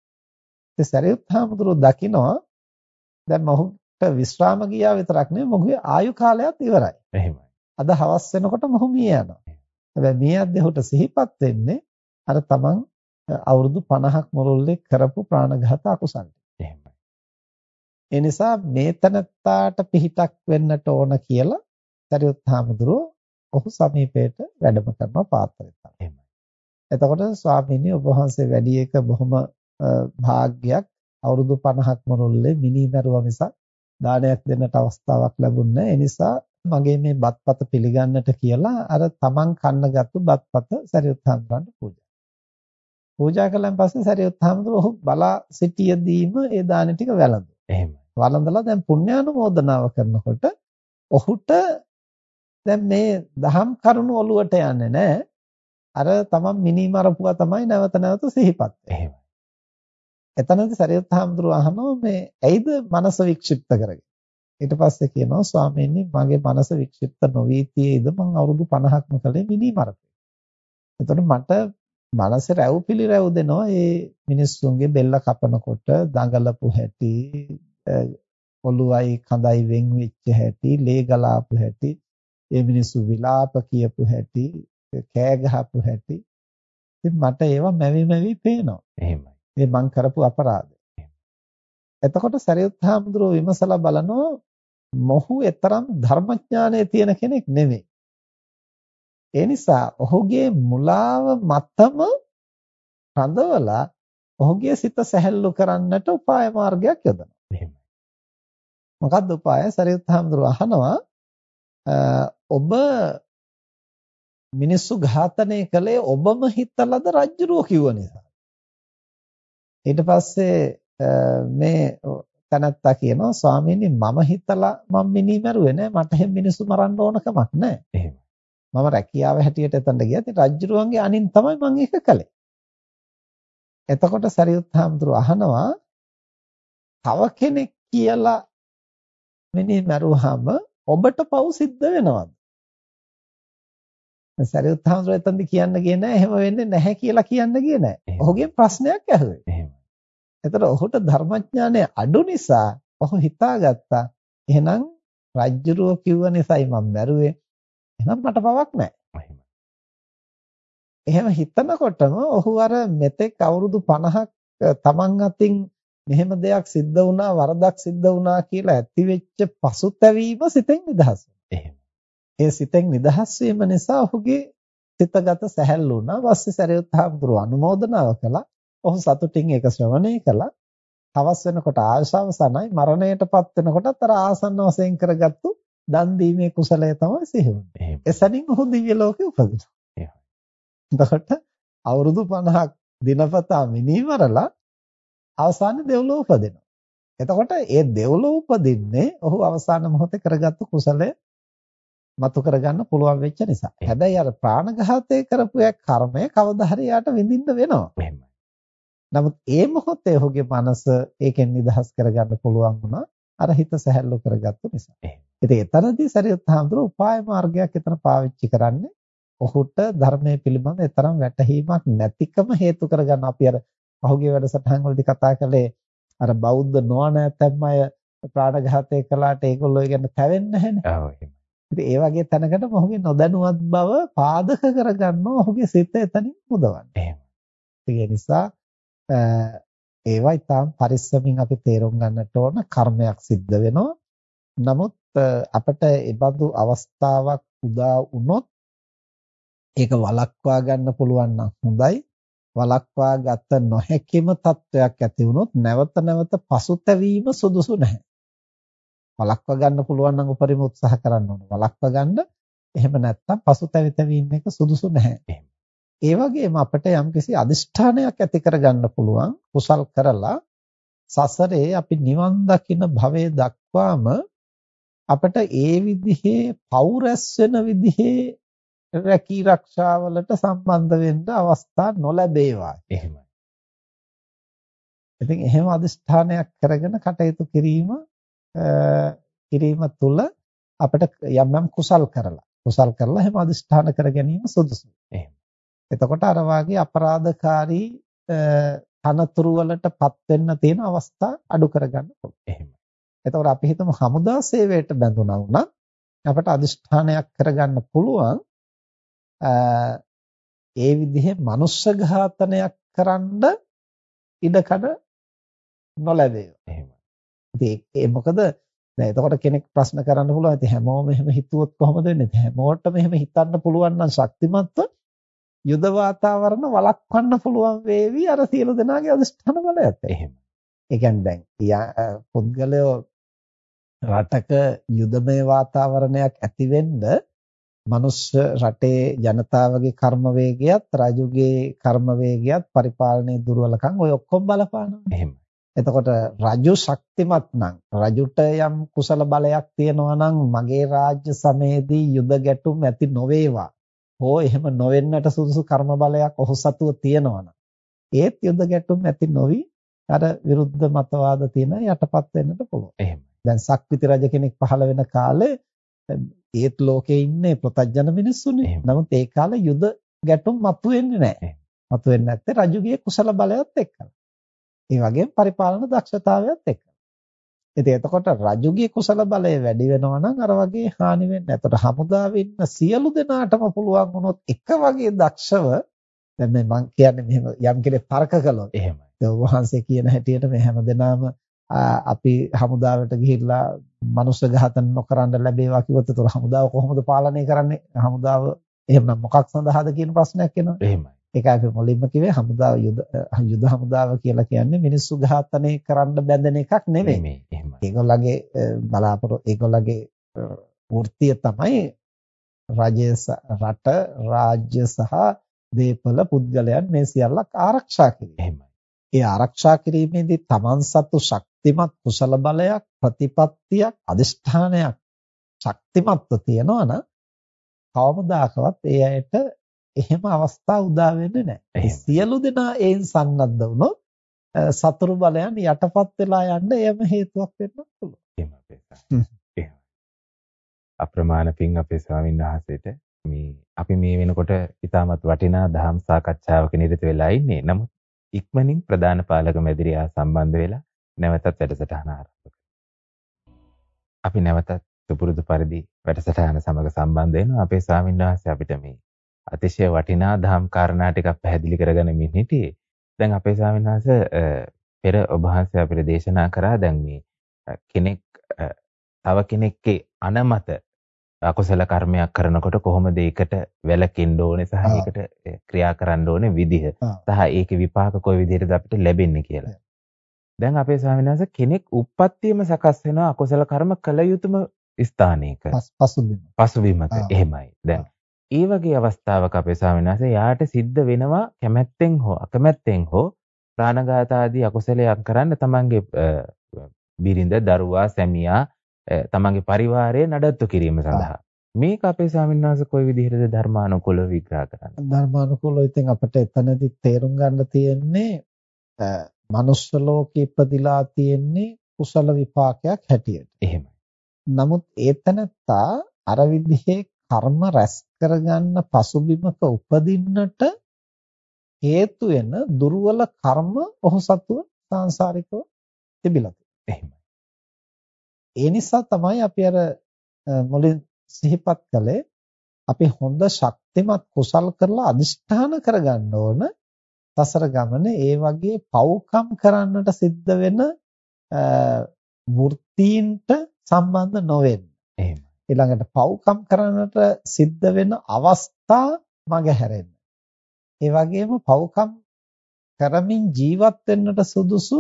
ඉතින් සරියුත් හාමුදුරුවෝ දකිනවා දැන් මොහුට විශ්‍රාම ගියා විතරක් නෙවෙයි මොහුගේ ආයු කාලයත් ඉවරයි. එහෙමයි. අද හවස් වෙනකොට මොහු මිය යනවා. හැබැයි මිය යද්දී සිහිපත් වෙන්නේ අර තමන් අවුරුදු 50ක් මුළුල්ලේ කරපු ප්‍රාණඝාත අකුසල්. එහෙමයි. ඒ නිසා මේ තනත්තාට පිහිටක් වෙන්නට ඕන කියලා සරියුත් හාමුදුරුවෝ ඔහු සමීපයට වැඩම කරනවා පාත්‍රයට. එහෙමයි. එතකොට ස්වාමීනි ඔබ වහන්සේ වැඩි එක බොහොම භාග්යක් අවුරුදු 50ක් මුළුල්ලේ මිනිමරුවා මිසක් දානයක් දෙන්නට අවස්ථාවක් ලැබුණේ ඒ නිසා මගේ මේ බත්පත පිළිගන්නට කියලා අර තමන් කන්නගත්තු බත්පත සරියුත් හාමුදුරන්ට පූජා. පූජා කළාන් පස්සේ සරියුත් හාමුදුරුවෝ ඔහු බලා සිටියදීම ඒ දාන ටික වැළඳුවා. එහෙමයි. වළඳලා දැන් පුණ්‍යානුමෝදනාව කරනකොට ඔහුට දැන් මේ දහම් කරුණු ඔලුවට යන්නේ නැහැ. අර තමන් මිනිමරපුවා තමයි නැවත නැවත සිහිපත්. එහෙමයි. එතනදී සරියුත් හාමුදුරුව අහනවා මේ ඇයිද මනස වික්ෂිප්ත කරගෙන ඊට පස්සේ කියනවා ස්වාමීනි මගේ මනස වික්ෂිප්ත නොවී තියේද මං අවුරුදු 50ක්ම කලේ මිනි මරපේ. එතකොට මට මනසේ රැව් පිළිරැව් දෙනවා මේ මිනිස්සුන්ගේ බෙල්ල කපනකොට දඟලපු හැටි ඔළුවයි කඳයි වෙන් වෙච්ච හැටි ලේ ගලාපු හැටි ඒ මිනිස්සු විලාප කියපු හැටි කෑ ගහපු හැටි ඉතින් මට ඒවා මැවි මැවි පේනවා. එහෙමයි. මේ මං කරපු අපරාධ. එතකොට සරියුත් හාමුදුරුවෝ විමසලා බලනවා මොහු එතරම් ධර්මඥානය තියෙන කෙනෙක් නෙමෙයි. ඒ නිසා ඔහුගේ මුලාව මතම රඳවලා ඔහුගේ සිත සැහැල්ලු කරන්නට උපාය මාර්ගයක් යොදනවා. එහෙමයි. මොකක්ද උපාය? සරියුත් හාමුදුරුවෝ අහනවා ඔබ මිනිස්සු ඝාතනය කළේ ඔබම හිතලද රජ්ජුරුව කිව්ව නිසා. ඊට පස්සේ මේ තනත්තා කියනවා ස්වාමීනි මම හිතලා මම මිනි මරුවේ නෑ මට හැම මිනිස්සු මරන්න ඕන කමක් නෑ. එහෙම. මම රැකියාව හැටියට එතනට ගියා. ඉතින් රජ්ජුරුවන්ගේ අනින් තමයි මම ඒක කළේ. එතකොට සරියුත් හාමුදුරුව අහනවා තව කෙනෙක් කියලා මිනි මරුවාම ඔබට පව් සිද්ධ වෙනවද? සරියුත් හාමුදුරුවෝ එතනදි කියන්න ගියේ නෑ එහෙම වෙන්නේ නැහැ කියලා කියන්න ගියේ නෑ. ඔහුගේ ප්‍රශ්නයක් ඇහුවේ. එහෙම. එතකොට ඔහුට ධර්මඥානය අඩු නිසා ඔහු හිතාගත්තා එහෙනම් රජ්ජුරුව කිව්ව නිසායි මම මැරුවේ. එහෙනම් මට පවක් නැහැ. එහෙම හිතනකොටම ඔහු අර මෙතෙක් අවුරුදු 50ක් තමන් අතින් මෙහෙම දෙයක් සිද්ධ වුණා වරදක් සිද්ධ වුණා කියලා ඇතිවෙච්ච පසුතැවීම සිතෙන් නිදහස් ඒ සිතෙන් නිදහස් වීම නිසා ඔහුගේ සිතගත සැහැල්ලු වුණා. ඊපස්සේ සරියුත් හාමුදුරුව අනුමෝදනාව කළා. ඔහු සතුටින් ඒක ශ්‍රවණය කළා. හවස් වෙනකොට ආශාවසනයි මරණයටපත් වෙනකොටත් අර ආසන්න වශයෙන් කරගත්තු දන් දීමේ කුසලය තමයි සිහි වුනේ. එසැනින් ඔහු දිව්‍ය ලෝකේ උපදිනවා. එතකොට අවුරුදු 50ක් දිනපතා මිනිමරලා අවසානයේ දෙව්ලොව උපදිනවා. එතකොට ඒ දෙව්ලොව උපදින්නේ ඔහු අවසාන මොහොතේ කරගත්තු කුසලය මතු කරගන්න පුළුවන් වෙච්ච නිසා. හැබැයි අර ප්‍රාණඝාතය කරපු යක් කර්මය කවදා හරි යාට විඳින්න වෙනවා. එහෙමයි. නමුත් ඒ මොහොතේ ඔහුගේ මනස ඒකෙන් නිදහස් කරගන්න පුළුවන් වුණා. අර හිත සැහැල්ලු කරගත්තු නිසා. ඉතින් එතරම්දී සරියුත් හාමුදුරුවෝ උපාය මාර්ගයක් එතන පාවිච්චි කරන්නේ ඔහුට ධර්මයේ පිළිබඳ තරම් වැටහීමක් නැතිකම හේතු කරගන්න අපි අර පහුගිය වැඩසටහන් වලදී කතා කළේ අර බෞද්ධ නොවන ඇතැම් අය ප්‍රාණඝාතය කළාට ඒගොල්ලෝ ගැන තැවෙන්නේ නැහැනේ. ඔව් එහෙමයි. ඉතින් ඒ වගේ තැනකට ඔහුගේ නොදැනුවත් බව පාදක කරගන්න ඔහුගේ සිත එතනින් මුදවන්න. එහෙම. ඒ නිසා ඒවා ඊටාම් පරිස්සමින් අපි තේරුම් ගන්නට ඕන කර්මයක් සිද්ධ වෙනවා. නමුත් අපිට ඒ බඳු අවස්ථාවක් උදා වුණොත් ඒක වළක්වා ගන්න පුළුවන් නම් හොඳයි. වළක්වා ගත නොහැකිම තත්වයක් ඇති වුණොත් නැවත නැවත පසුතැවීම සුදුසු නැහැ. වළක්ව ගන්න පුළුවන් නම් උපරිම උත්සාහ කරන්න ඕන. වළක්ව ගන්න එහෙම නැත්නම් පසුතැවි තැවි ඉන්න එක සුදුසු නැහැ. ඒ වගේම අපිට යම්කිසි අදිෂ්ඨානයක් ඇති කරගන්න පුළුවන් කුසල් කරලා සසරේ අපි නිවන් දකින භවයේ දක්වාම අපිට ඒ විදිහේ පෞරස් වෙන විදිහේ රැකී ආරක්ෂාවලට සම්බන්ධ වෙන්න අවස්ථා නොලැබේවා. එහෙමයි. ඉතින් එහෙම අදිෂ්ඨානයක් කරගෙන කටයුතු කිරීම කිරීම තුළ අපිට යම් යම් කුසල් කරලා කුසල් කරලා එහෙම අදිෂ්ඨාන කර ගැනීම සුදුසුයි. එහෙම. එතකොට අර වාගේ අපරාධකාරී තනතුරු වලටපත් වෙන්න තියෙන අවස්ථා අඩු කරගන්න පුළුවන්. එහෙම. එතකොට අපි හිතමු හමුදා සේවයට බැඳුණා වුණත් අපට අදිෂ්ඨානයක් කරගන්න පුළුවන් ඒ විදිහේ මනුෂ්‍ය ඝාතනයක් කරන්න ඉඩකඩ නොලැබේ. එහෙම. ඉතින් ඒ මොකද දැන් එතකොට කෙනෙක් ප්‍රශ්න කරන්න පුළුවන් ඉතින් හැමෝම එහෙම හිතුවොත් කොහොමද වෙන්නේ? හැමෝටම එහෙම හිතන්න පුළුවන් නම් ශක්තිමත්ව යුද වාතාවරණ වළක්වන්න පුළුවන් වේවි අර සියලු දෙනාගේ අදිෂ්ඨාන බලයත්. එහෙම. ඒ කියන්නේ දැන් පුද්ගලයෝ රටක යුදමය වාතාවරණයක් ඇති වෙන්න මනුෂ්‍ය රටේ ජනතාවගේ කර්ම වේගයත් රජුගේ කර්ම වේගයත් පරිපාලනයේ දුර්වලකම් ඔය ඔක්කොම බලපානවා. එහෙමයි. එතකොට රජු ශක්තිමත් නම් රජුට යම් කුසල බලයක් තියෙනවා නම් මගේ රාජ්‍ය සමයේදී යුද ගැටුම් ඇති නොවේවා. හෝ එහෙම නොවෙන්නට සුදුසු කර්ම බලයක් ඔහු සතුව තියෙනවා ඒත් යුද ගැටුම් ඇති නොවි අර විරුද්ධ මතවාද තියෙන යටපත් වෙන්නට පුළුවන්. එහෙමයි. දැන් සක්විති රජ කෙනෙක් පහළ වෙන කාලේ ඒත් ලෝකේ ඉන්නේ ප්‍රතඥ මිනිස්සුනේ. නමුත් ඒ කාලේ යුද ගැටුම් මතුවෙන්නේ නැහැ. මතුවෙන්නේ නැත්තේ රජුගේ කුසල බලයත් එක්කලා. ඒ වගේම පරිපාලන දක්ෂතාවයත් එක්ක. ඉතින් එතකොට රජුගේ කුසල බලය වැඩි වෙනවා නම් අර වගේ හානි වෙන්නේ. එතකොට හමුදාවේ ඉන්න සියලු දෙනාටම පුළුවන් වුණොත් එක වගේ දක්ෂව දැන් මේ මම කියන්නේ මෙහෙම යම් කෙනෙක් තර්ක කළොත් එහෙමයි. දැන් වහන්සේ කියන හැටියට මේ හැමදෙනාම අපි හමුදාවට ගිහිල්ලා මනුෂ්‍ය ඝාතන නොකරන්න ලැබේවා කිව්වොත් ඒතර හමුදාව කොහොමද පාලනය කරන්නේ? හමුදාව එහෙමනම් මොකක් සඳහාද කියන ප්‍රශ්නයක් එනවා. එහෙමයි. ඒක අපි මුලින්ම කිව්වේ හමුදාව යුද යුද හමුදාව කියලා කියන්නේ මිනිස්සු ඝාතනය කරන්න බැඳෙන එකක් නෙමෙයි. ඒගොල්ලගේ බලාපොරොත්තු ඒගොල්ලගේ වෘත්තිය තමයි රජය රට රාජ්‍ය සහ දේපල පුද්ගලයන් මේ සියල්ලක් ආරක්ෂා කිරීම. ඒ ආරක්ෂා කිරීමේදී තමන් සතු ශක්තිමත් කුසල බලයක් ප්‍රතිපත්තියක් අදිෂ්ඨානයක් ශක්තිමත්ව තියනවා නම් කවමදාකවත් ඒ අයට එහෙම අවස්ථා උදා වෙන්නේ නැහැ. සියලු දෙනා ඒන් සන්නද්ධ වුණොත් සතුරු බලයන් යටපත් වෙලා යන්න එයම හේතුවක් වෙන්න පුළුවන්. එහෙම අපේ අප්‍රමාණ පිං අපේ ස්වාමීන් වහන්සේට මේ අපි මේ වෙනකොට ඉතාමත් වටිනා දහම් සාකච්ඡාවක නිරත වෙලා ඉන්නේ. නමුත් ඉක්මනින් ප්‍රධාන පාලක මැදිරියා සම්බන්ධ වෙලා නැවතත් වැඩසටහන ආරම්භ අපි නැවතත් සුපුරුදු පරිදි වැඩසටහන සමග සම්බන්ධ වෙනවා. අපේ ස්වාමීන් වහන්සේ අපිට මේ අතිශය වටිනා දහම් කාරණා ටිකක් පැහැදිලි කරගනිමින් හිටියේ. දැන් අපේ ස්වාමීන් වහන්සේ පෙර ඔබ වහන්සේ අපිට දේශනා කරා දැන් මේ කෙනෙක් තව කෙනෙක්ගේ අනමත අකුසල කර්මයක් කරනකොට කොහොමද ඒකට වැළකෙන්න ඕනේ සහ ඒකට ක්‍රියා කරන්න ඕනේ විදිහ සහ ඒකේ විපාක කොයි විදිහටද අපිට ලැබෙන්නේ කියලා. දැන් අපේ ස්වාමීන් වහන්සේ කෙනෙක් උප්පත්තියම සකස් වෙනවා අකුසල කර්ම කළ යුතුම ස්ථානයක. පසුබිම. පසුබිමක. එහෙමයි. දැන් ඒ වගේ අවස්ථාවක අපේ ස්වාමීන් යාට සිද්ධ වෙනවා කැමැත්තෙන් හෝ අකමැත්තෙන් හෝ ප්‍රාණඝාත ආදී අකුසලයක් කරන්න තමන්ගේ බිරිඳ දරුවා සැමියා තමන්ගේ පරිවාරය නඩත්තු කිරීම සඳහා මේක අපේ ස්වාමීන් වහන්සේ කොයි විදිහටද ධර්මානුකූලව විග්‍රහ කරන්නේ ධර්මානුකූලව ඉතින් අපිට එතනදි තේරුම් ගන්න තියෙන්නේ මනුස්ස ලෝකෙ ඉපදිලා තියෙන්නේ කුසල විපාකයක් හැටියට. එහෙමයි. නමුත් ඒතනත්තා අර විදිහේ කර්ම රැස් කරගන්න පසුබිමක උපදින්නට හේතු වෙන දුර්වල කර්ම ඔහු සතුව සාංශාරිකව තිබිලා තියෙනවා. ඒ නිසා තමයි අපි අර මුලින් සිහිපත් කළේ අපි හොඳ ශක්තිමත් කුසල් කරලා අදිෂ්ඨාන කරගන්න ඕන සසර ගමනේ ඒ වගේ පව්කම් කරන්නට සිද්ධ වෙන වෘත්තීන්ට සම්බන්ධ නොවෙන්න. එහෙම. ඊළඟට පව්කම් කරන්නට සිද්ධ වෙන අවස්ථා මගහැරෙන්න. ඒ වගේම පව්කම් කරමින් ජීවත් වෙන්නට සුදුසු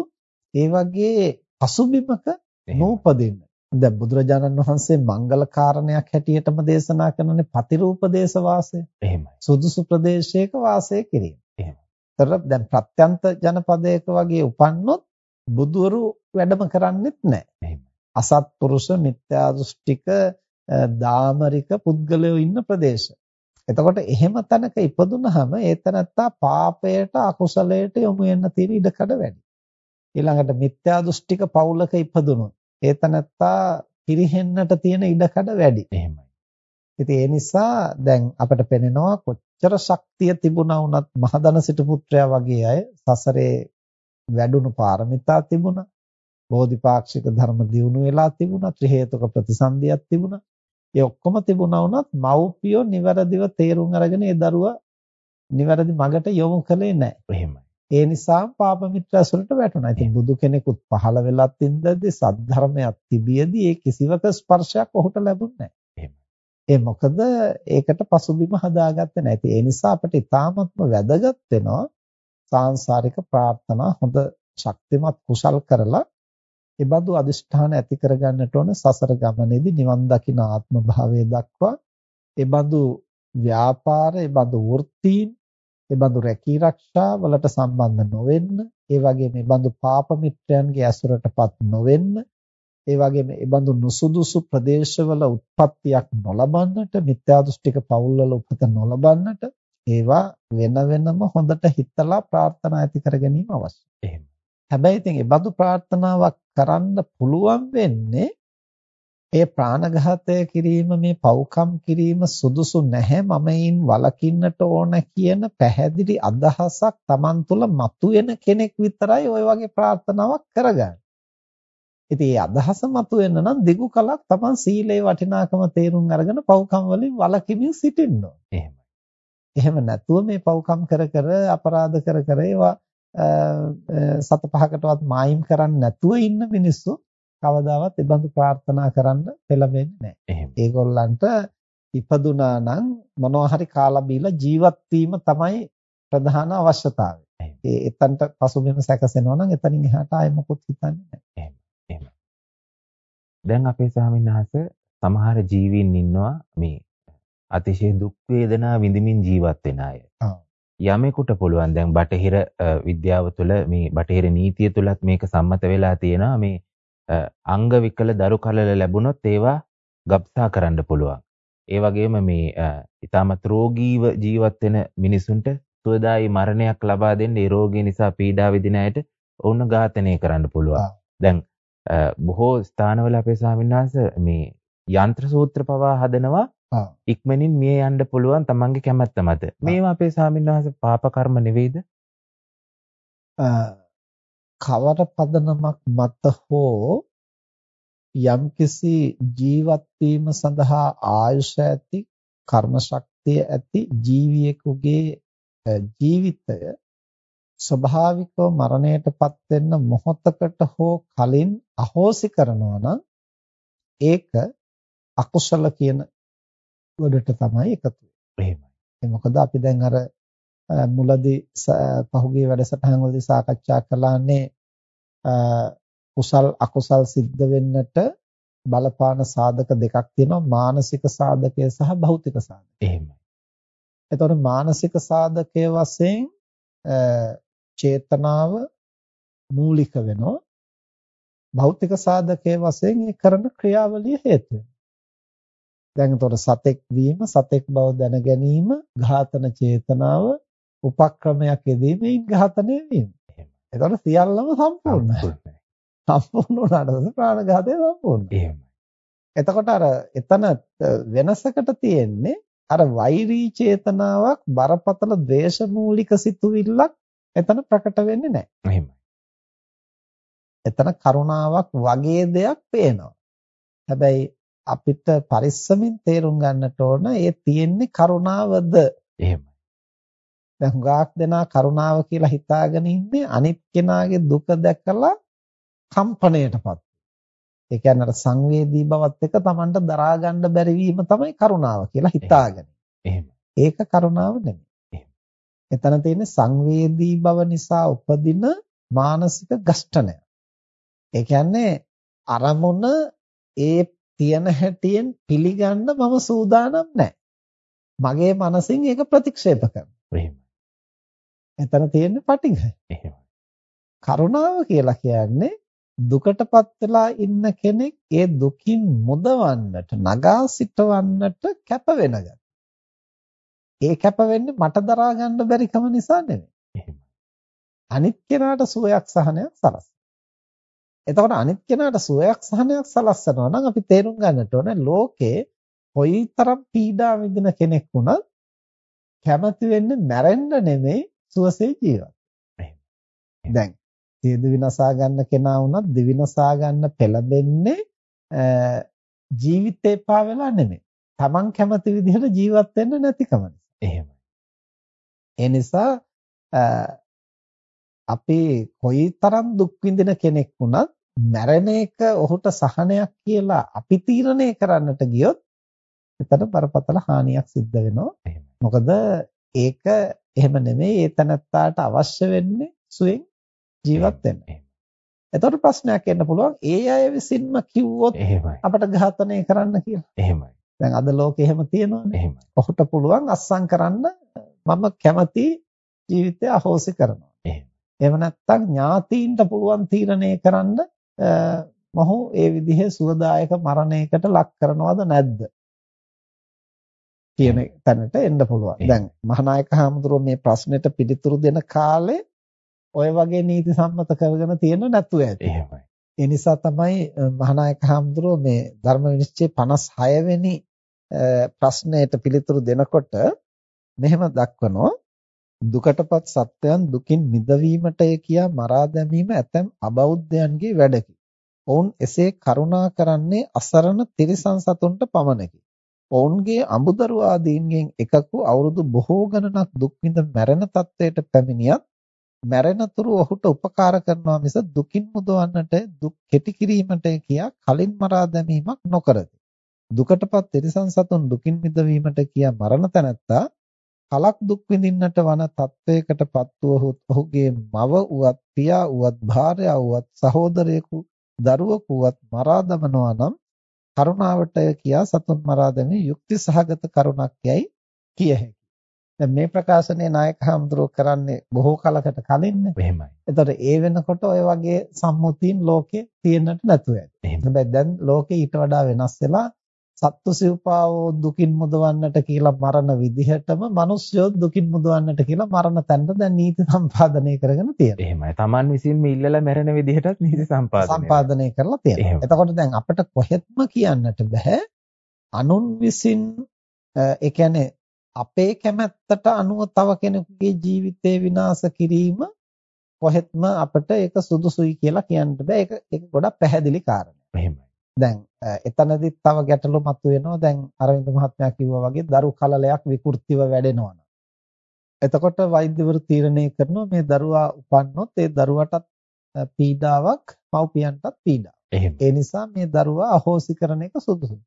ඒ වගේ පසුබිමක නූපදින්න. දැන් බුදුරජාණන් වහන්සේ මංගල කාරණයක් හැටියටම දේශනා කරනනේ පතිරූපදේශ වාසය. එහෙමයි. සුදුසු ප්‍රදේශයක වාසය කිරීම. එහෙමයි. ඒතර දැන් ප්‍රත්‍යන්ත ජනපදයක වගේ උපන්නොත් බුදවරු වැඩම කරන්නෙත් නැහැ. එහෙමයි. අසත්පුරුෂ මිත්‍යා දෘෂ්ටික දාමරික පුද්ගලයෝ ඉන්න ප්‍රදේශ. එතකොට එහෙම තැනක ඉපදුනහම ඒ තැනත්තා පාපයට අකුසලයට යොමු වෙන්න තියෙන ඉඩකඩ වැඩි. ඊළඟට මිත්‍යා දෘෂ්ටික පවුලක ඉපදුනොත් ඒ තැනත්තා පිරිහෙන්නට තියෙන ඉඩකඩ වැඩි. එහෙමයි. ඉතින් ඒ නිසා දැන් අපිට පෙනෙනවා කොච්චර ශක්තිය තිබුණා වුණත් මහදන සිටු පුත්‍රයා වගේ අය සසරේ වැඩුණු පාරමිතා තිබුණා. බෝධිපාක්ෂික ධර්ම දියුණු වෙලා තිබුණා. ත්‍රි හේතුක ප්‍රතිසන්දියක් තිබුණා. ඒ ඔක්කොම තිබුණා වුණත් මව්පියෝ නිවැරදිව තේරුම් අරගෙන ඒ දරුවා නිවැරදි මගට යොමු කළේ නැහැ. එහෙමයි. ඒ නිසා පාප මිත්‍ර ඇසුරට වැටුණා. ඉතින් බුදු කෙනෙකුත් පහළ වෙලත් ඉඳද්දි සද්ධර්මයක් තිබියදී ඒ කිසිවක ස්පර්ශයක් ඔහුට ලැබුණේ නැහැ. ඒ මොකද ඒකට පසුබිම හදාගත්තේ නැහැ. ඒ නිසා අපිට ඊ타මත්ම වැදගත් වෙනවා සාංශාරික ප්‍රාර්ථනා හොඳ ශක්තිමත් කුසල් කරලා ඒ බඳු අදිෂ්ඨාන ඇති කරගන්නට ඕන සසර ගමනේදී නිවන් දකින ආත්ම භාවයේ දක්වා ඒ බඳු ව්‍යාපාර ඒ බඳු වෘත්තීන් ඒ බඳු රැකී ආරක්ෂා වලට සම්බන්ධ නොවෙන්න ඒ වගේම මේ බඳු පාප මිත්‍රයන්ගේ ඇසුරටපත් නොවෙන්න ඒ වගේම ඒ බඳු නුසුදුසු ප්‍රදේශවල උත්පත්තියක් නොලබන්නට මිත්‍යා දෘෂ්ටික පවුල්වල උපත නොලබන්නට ඒවා වෙන වෙනම හොඳට හිතලා ප්‍රාර්ථනා ඇති කර ගැනීම අවශ්‍යයි. එහෙම. හැබැයි ඉතින් ඒ බඳු ප්‍රාර්ථනාවක් කරන්න පුළුවන් වෙන්නේ ඒ ප්‍රාණඝාතය කිරීම මේ පව්කම් කිරීම සුදුසු නැහැ මමයින් වළකින්නට ඕන කියන පැහැදිලි අදහසක් Taman තුල මතුවෙන කෙනෙක් විතරයි ওই වගේ ප්‍රාර්ථනාවක් කරගන්නේ. ඉතින් මේ අදහස මතුවෙන්න නම් දිගු කලක් Taman සීලේ වටිනාකම තේරුම් අරගෙන පව්කම් වලින් වළකිමින් සිටින්න ඕන. එහෙමයි. එහෙම නැතුව මේ පව්කම් කර කර අපරාධ කර කර ඒවා සත පහකටවත් මායිම් කරන්නේ නැතුව ඉන්න මිනිස්සු කවදාවත් ඒ බඳු ප්‍රාර්ථනා කරන්න පෙළඹෙන්නේ නැහැ. ඒගොල්ලන්ට ඉපදුනා නම් මොනවා හරි කාලා බීලා ජීවත් වීම තමයි ප්‍රධාන අවශ්‍යතාවය. ඒ එතනට පසුබිම සැකසෙනවා නම් එතනින් එහාට ආයෙ මොකුත් හිතන්නේ නැහැ. එහෙම. දැන් අපේ ස්වාමින්වහන්ස සමහර ජීවීන් ඉන්නවා මේ අතිශය දුක් වේදනා විඳමින් ජීවත් වෙන අය. යමෙකුට පුළුවන් දැන් බටහිර විද්‍යාව තුළ මේ බටහිර නීතිය තුලත් මේක සම්මත වෙලා තියෙනවා මේ අංග විකල දරු කලල ලැබුණොත් ඒවා ගබ්සා කරන්න පුළුවන්. ඒ වගේම මේ ඊටමත් රෝගීව ජීවත් වෙන මිනිසුන්ට සුවදායි මරණයක් ලබා දෙන්න ඒ රෝගය නිසා පීඩා විඳින අයට ඔවුන් ඝාතනය කරන්න පුළුවන්. දැන් බොහෝ ස්ථානවල අපේ ස්වාමීන් වහන්සේ මේ යන්ත්‍ර සූත්‍ර පවා හදනවා ඉක්මනින් මිය යන්න පුළුවන් තමන්ගේ කැමැත්ත මත. මේවා අපේ ස්වාමීන් වහන්සේ පාප කර්ම නෙවෙයිද? කවර පදනමක් මත හෝ යම්කිසි ජීවත් වීම සඳහා ආයුෂ ඇති කර්ම ශක්තිය ඇති ජීවියෙකුගේ ජීවිතය ස්වභාවිකව මරණයටපත් වෙන්න මොහොතකට හෝ කලින් අහෝසි කරනවා නම් ඒක අකුසල කියන ගොඩට තමයි එකතු වෙන්නේ. එහෙමයි. මොකද අපි දැන් අර මුලදී පහුගිය වැඩසටහන් වලදී සාකච්ඡා කළානේ කුසල් අකුසල් සිද්ධ වෙන්නට බලපාන සාධක දෙකක් තියෙනවා මානසික සාධකය සහ භෞතික සාධකය. එහෙමයි. එතකොට මානසික සාධකයේ වශයෙන් චේතනාව මූලික වෙනවා. භෞතික සාධකයේ වශයෙන් ඒ කරන ක්‍රියාවලිය හේතු වෙනවා. දැන් උතොර සතෙක් වීම සතෙක් බව දැන ගැනීම ඝාතන චේතනාව උපක්‍රමයක් යෙදීමෙන් ඝාතනය වීම. එතකොට සියල්ලම සම්පූර්ණයි. සම්පූර්ණ වුණාට ප්‍රාණඝාතය සම්පූර්ණයි. එහෙමයි. එතකොට අර එතන වෙනසකට තියෙන්නේ අර වෛරී චේතනාවක් බරපතල ද්වේෂමූලික සිතුවිල්ලක් එතන ප්‍රකට වෙන්නේ නැහැ. එහෙමයි. එතන කරුණාවක් වගේ දෙයක් පේනවා. හැබැයි අපිට පරිස්සමින් තේරුම් ගන්නට ඕන ඒ තියෙන්නේ කරුණාවද එහෙමයි දැන් හුඟක් දෙනා කරුණාව කියලා හිතාගෙන ඉන්නේ අනිත් කෙනාගේ දුක දැකලා කම්පණයටපත් ඒ කියන්නේ අර සංවේදී බවත් එක්ක Tamanට දරා ගන්න බැරි වීම තමයි කරුණාව කියලා හිතාගෙන. එහෙම. ඒක කරුණාව නෙමෙයි. එතන තියෙන්නේ සංවේදී බව නිසා උපදින මානසික ගෂ්ඨනය. ඒ කියන්නේ අරමුණ ඒ තියෙන හැටියෙන් පිළිගන්න මම සූදානම් නැහැ. මගේ මනසින් ඒක ප්‍රතික්ෂේප කරනවා. එහෙමයි. එතන තියෙන්නේ පටිඝය. එහෙමයි. කරුණාව කියලා කියන්නේ දුකටපත් වෙලා ඉන්න කෙනෙක් ඒ දුකින් මුදවන්නට නගා සිටවන්නට කැප වෙන ඒ කැප වෙන්නේ මට දරා ගන්න බැරි කම නිසා නෙමෙයි. එහෙමයි. අනිත් කෙනාට සුවයක් සහනයක් සලස්ස. එතකොට අනිත් කෙනාට සුවයක් සහනයක් සලස්සනවා නම් අපි තේරුම් ගන්නට ඕනේ ලෝකේ කොයිතරම් පීඩා විඳින කෙනෙක් වුණත් කැමති වෙන්නේ මැරෙන්න නෙමෙයි සුවසේ ජීවත්. දැන් සිය දිවිනසා ගන්න කෙනා වුණත් දිවිනසා ගන්න පෙළඹෙන්නේ ජීවිතේ පා වෙලා නෙමෙයි. Taman කැමති විදිහට ජීවත් වෙන්න නැතිකම නිසා. එහෙමයි. ඒ නිසා අපි කොයිතරම් දුක් විඳින කෙනෙක් වුණත් මැරෙන එක ඔහුට සහනයක් කියලා අපි තීරණය කරන්නට ගියොත් එතන බරපතල හානියක් සිද්ධ වෙනවා. මොකද ඒක එහෙම නෙමෙයි ඒ තනත්තාට අවශ්‍ය වෙන්නේ සුවෙන් ජීවත් වෙන්න. එතකොට ප්‍රශ්නයක් එන්න පුළුවන් ඒ අය විසින්ම කිව්වොත් අපට ඝාතනය කරන්න කියලා. එහෙමයි. දැන් අද ලෝකෙ එහෙම තියෙනවනේ. එහෙමයි. ඔහුට පුළුවන් අස්සම් කරන්න මම කැමති ජීවිතය අහෝසි කරනවා. එහෙම. නැත්නම් ඥාතීන්ට පුළුවන් තීරණය කරන්න මොහු ඒ විදිහේ සුවදායක මරණයකට ලක් කරනවද නැද්ද කියන තැනට එන්න පුළුවන්. දැන් මහානායක හාමුදුරුවෝ මේ ප්‍රශ්නෙට පිළිතුරු දෙන කාලේ ඔය වගේ නීති සම්මත කරගෙන තියෙන නැතුව ඇති. එහෙමයි. ඒ නිසා තමයි මහානායක හාමුදුරුවෝ මේ ධර්ම විනිශ්චය 56 වෙනි ප්‍රශ්නයට පිළිතුරු දෙනකොට මෙහෙම දක්වනවා දුකටපත් සත්වයන් දුකින් මිදවීමටය කියා මරා දැමීම ඇතැම් අබෞද්ධයන්ගේ වැඩකි. ඔවුන් එසේ කරුණා කරන්නේ අසරණ තිරිසන් සතුන්ට පමණකි. ඔවුන්ගේ අඹදරු ආදීන්ගෙන් එකකු අවුරුදු බොහෝ ගණනක් දුක් විඳ මැරෙන තත්වයට පැමිණියත් මැරෙනතුරු ඔහුට උපකාර කරනවා මිස දුකින් මුදවන්නට දුක් කෙටි කිරීමට කියා කලින් මරා දැමීමක් නොකරති. දුකටපත් තිරිසන් සතුන් දුකින් මිදවීමට කියා මරණ තැනැත්තා කලක් දුක් විඳින්නට වන තත්වයකටපත් වූ ඔහුගේ මව උවත් පියා උවත් භාර්යාව උවත් සහෝදරයෙකු දරුවෙකු උවත් මරා දමනවා නම් කරුණාවටය කියා සතුන් මරා දැමීම යුක්ති සහගත කරුණක් යයි කිය හැකියි. දැන් මේ ප්‍රකාශනයේ නායක හඳුරෝ කරන්නේ බොහෝ කලකට කලින්නේ. එහෙමයි. එතකොට ඒ වෙනකොට ඔය වගේ සම්මුතීන් ලෝකේ තියෙන්නට නැතුව ඇති. හැබැයි දැන් ලෝකේ ඊට වඩා වෙනස් වෙලා සත්තු සිව්පාවෝ දුකින් මුදවන්නට කියලා මරණ විදිහටම මිනිස්යෝ දුකින් මුදවන්නට කියලා මරණ තැනට දැන් නීති සම්පාදනය කරගෙන තියෙනවා. එහෙමයි. Taman විසින්ම ඉල්ලලා මැරෙන විදිහටත් නීති සම්පාදනය සම්පාදනය කරලා තියෙනවා. එතකොට දැන් අපිට කොහෙත්ම කියන්නට බෑ අනුන් විසින් ඒ කියන්නේ අපේ කැමැත්තට අනුව තව කෙනෙකුගේ ජීවිතය විනාශ කිරීම කොහෙත්ම අපිට ඒක සුදුසුයි කියලා කියන්න බෑ. ඒක ඒක ගොඩක් පැහැදිලි කාරණයක්. එහෙමයි. දැන් එතනදිත් තව ගැටලු මතුවෙනවා. දැන් අරවින්ද මහත්මයා කිව්වා වගේ දරු කලලයක් විකෘතිව වැඩෙනවා. එතකොට වෛද්‍යවරු තීරණය කරනවා මේ දරුවා උපන්නොත් ඒ දරුවටත් පීඩාවක් මව්පියන්ටත් පීඩාවක්. ඒ නිසා මේ දරුවා අහෝසි කරන එක සුදුසුයි.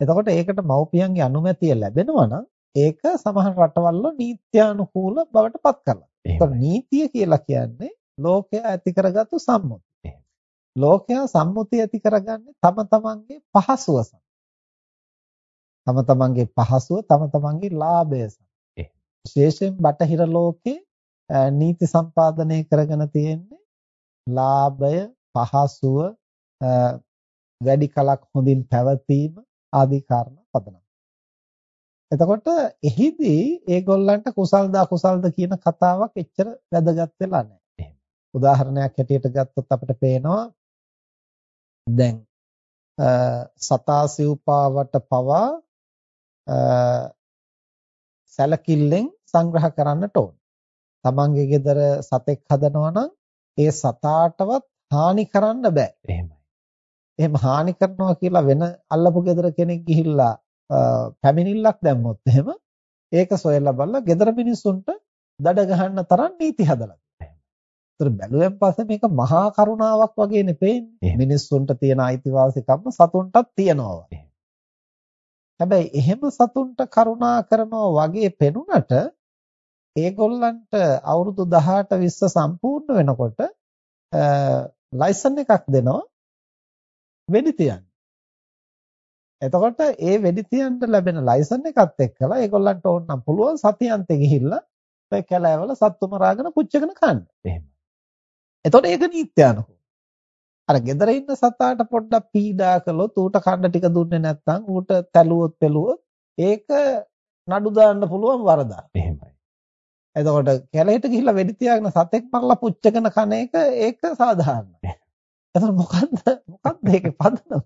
එතකොට ඒකට මව්පියන්ගේ අනුමැතිය ලැබෙනවා නම් ඒක සමහර රටවල් නීත්‍යානුකූල බවට පත් කරලා. ඒතකොට නීතිය කියලා කියන්නේ ලෝකයා ඇති කරගත්තු සම්මුතිය. ලෝකයා සම්මුතිය ඇති කරගන්නේ තම තමන්ගේ පහසුව තම තමන්ගේ පහසුව තම තමන්ගේ ලාභය විශේෂයෙන් බටහිර ලෝකේ නීති සම්පාදනය කරගෙන තියෙන්නේ ලාභය පහසුව වැඩි කලක් හොඳින් පැවතීම ආදී කාරණා පදනම්. එතකොට එහිදී ඒගොල්ලන්ට කුසල්ද අකුසල්ද කියන කතාවක් එච්චර වැදගත් වෙලා නැහැ. උදාහරණයක් හැටියට ගත්තොත් අපිට පේනවා දැන් සතා සිව්පාවට පවා සැලකිල්ලෙන් සංග්‍රහ කරන්නට ඕන. තමන්ගේ ගෙදර සතෙක් හදනවා නම් ඒ සතාටවත් හානි කරන්න බෑ. එහෙමයි. එහෙම හානි කරනවා කියලා වෙන අල්ලපු ගෙදර කෙනෙක් ගිහිල්ලා පැමිණිල්ලක් දැම්මොත් එහෙම ඒක සොයලා බලලා gedara මිනිස්සුන්ට දඩ ගහන්න තරම් නීති හදලා ඒතර බැලුවෙන් පස්සේ මේක මහා කරුණාවක් වගේ නෙපෙන්නේ. මිනිස්සුන්ට තියෙන අයිතිවාසිකම් සතුන්ටත් තියෙනවා. හැබැයි එහෙම සතුන්ට කරුණා කරනවා වගේ පෙනුනට ඒගොල්ලන්ට අවුරුදු 18 20 සම්පූර්ණ වෙනකොට ලයිසන් එකක් දෙනවා වෙඩි තියන්න. එතකොට ඒ වෙඩි තියන්න ලැබෙන ලයිසන් එකත් එක්කලා ඒගොල්ලන්ට ඕන නම් පුළුවන් සතියන්තේ ගිහිල්ලා ඔය කැලෑවල සත්තු මරාගෙන පුච්චගෙන කන්න. එහෙම. එතකොට ඒක නීත්‍යානුකූල. අර gedara ඉන්න සතාට පොඩ්ඩක් පීඩා කළොත් ඌට කන්න ටික දුන්නේ නැත්නම් ඌට තැලුවොත් පෙළුවොත් ඒක නඩු දාන්න පුළුවන් වරදක්. එහෙමයි. එතකොට කැලේට ගිහිල්ලා වෙඩි තියාගෙන සතෙක් මරලා පුච්චගෙන කන එක ඒක සාධාරණයි. එතකොට මොකද්ද මොකද්ද ඒකේ පදනම?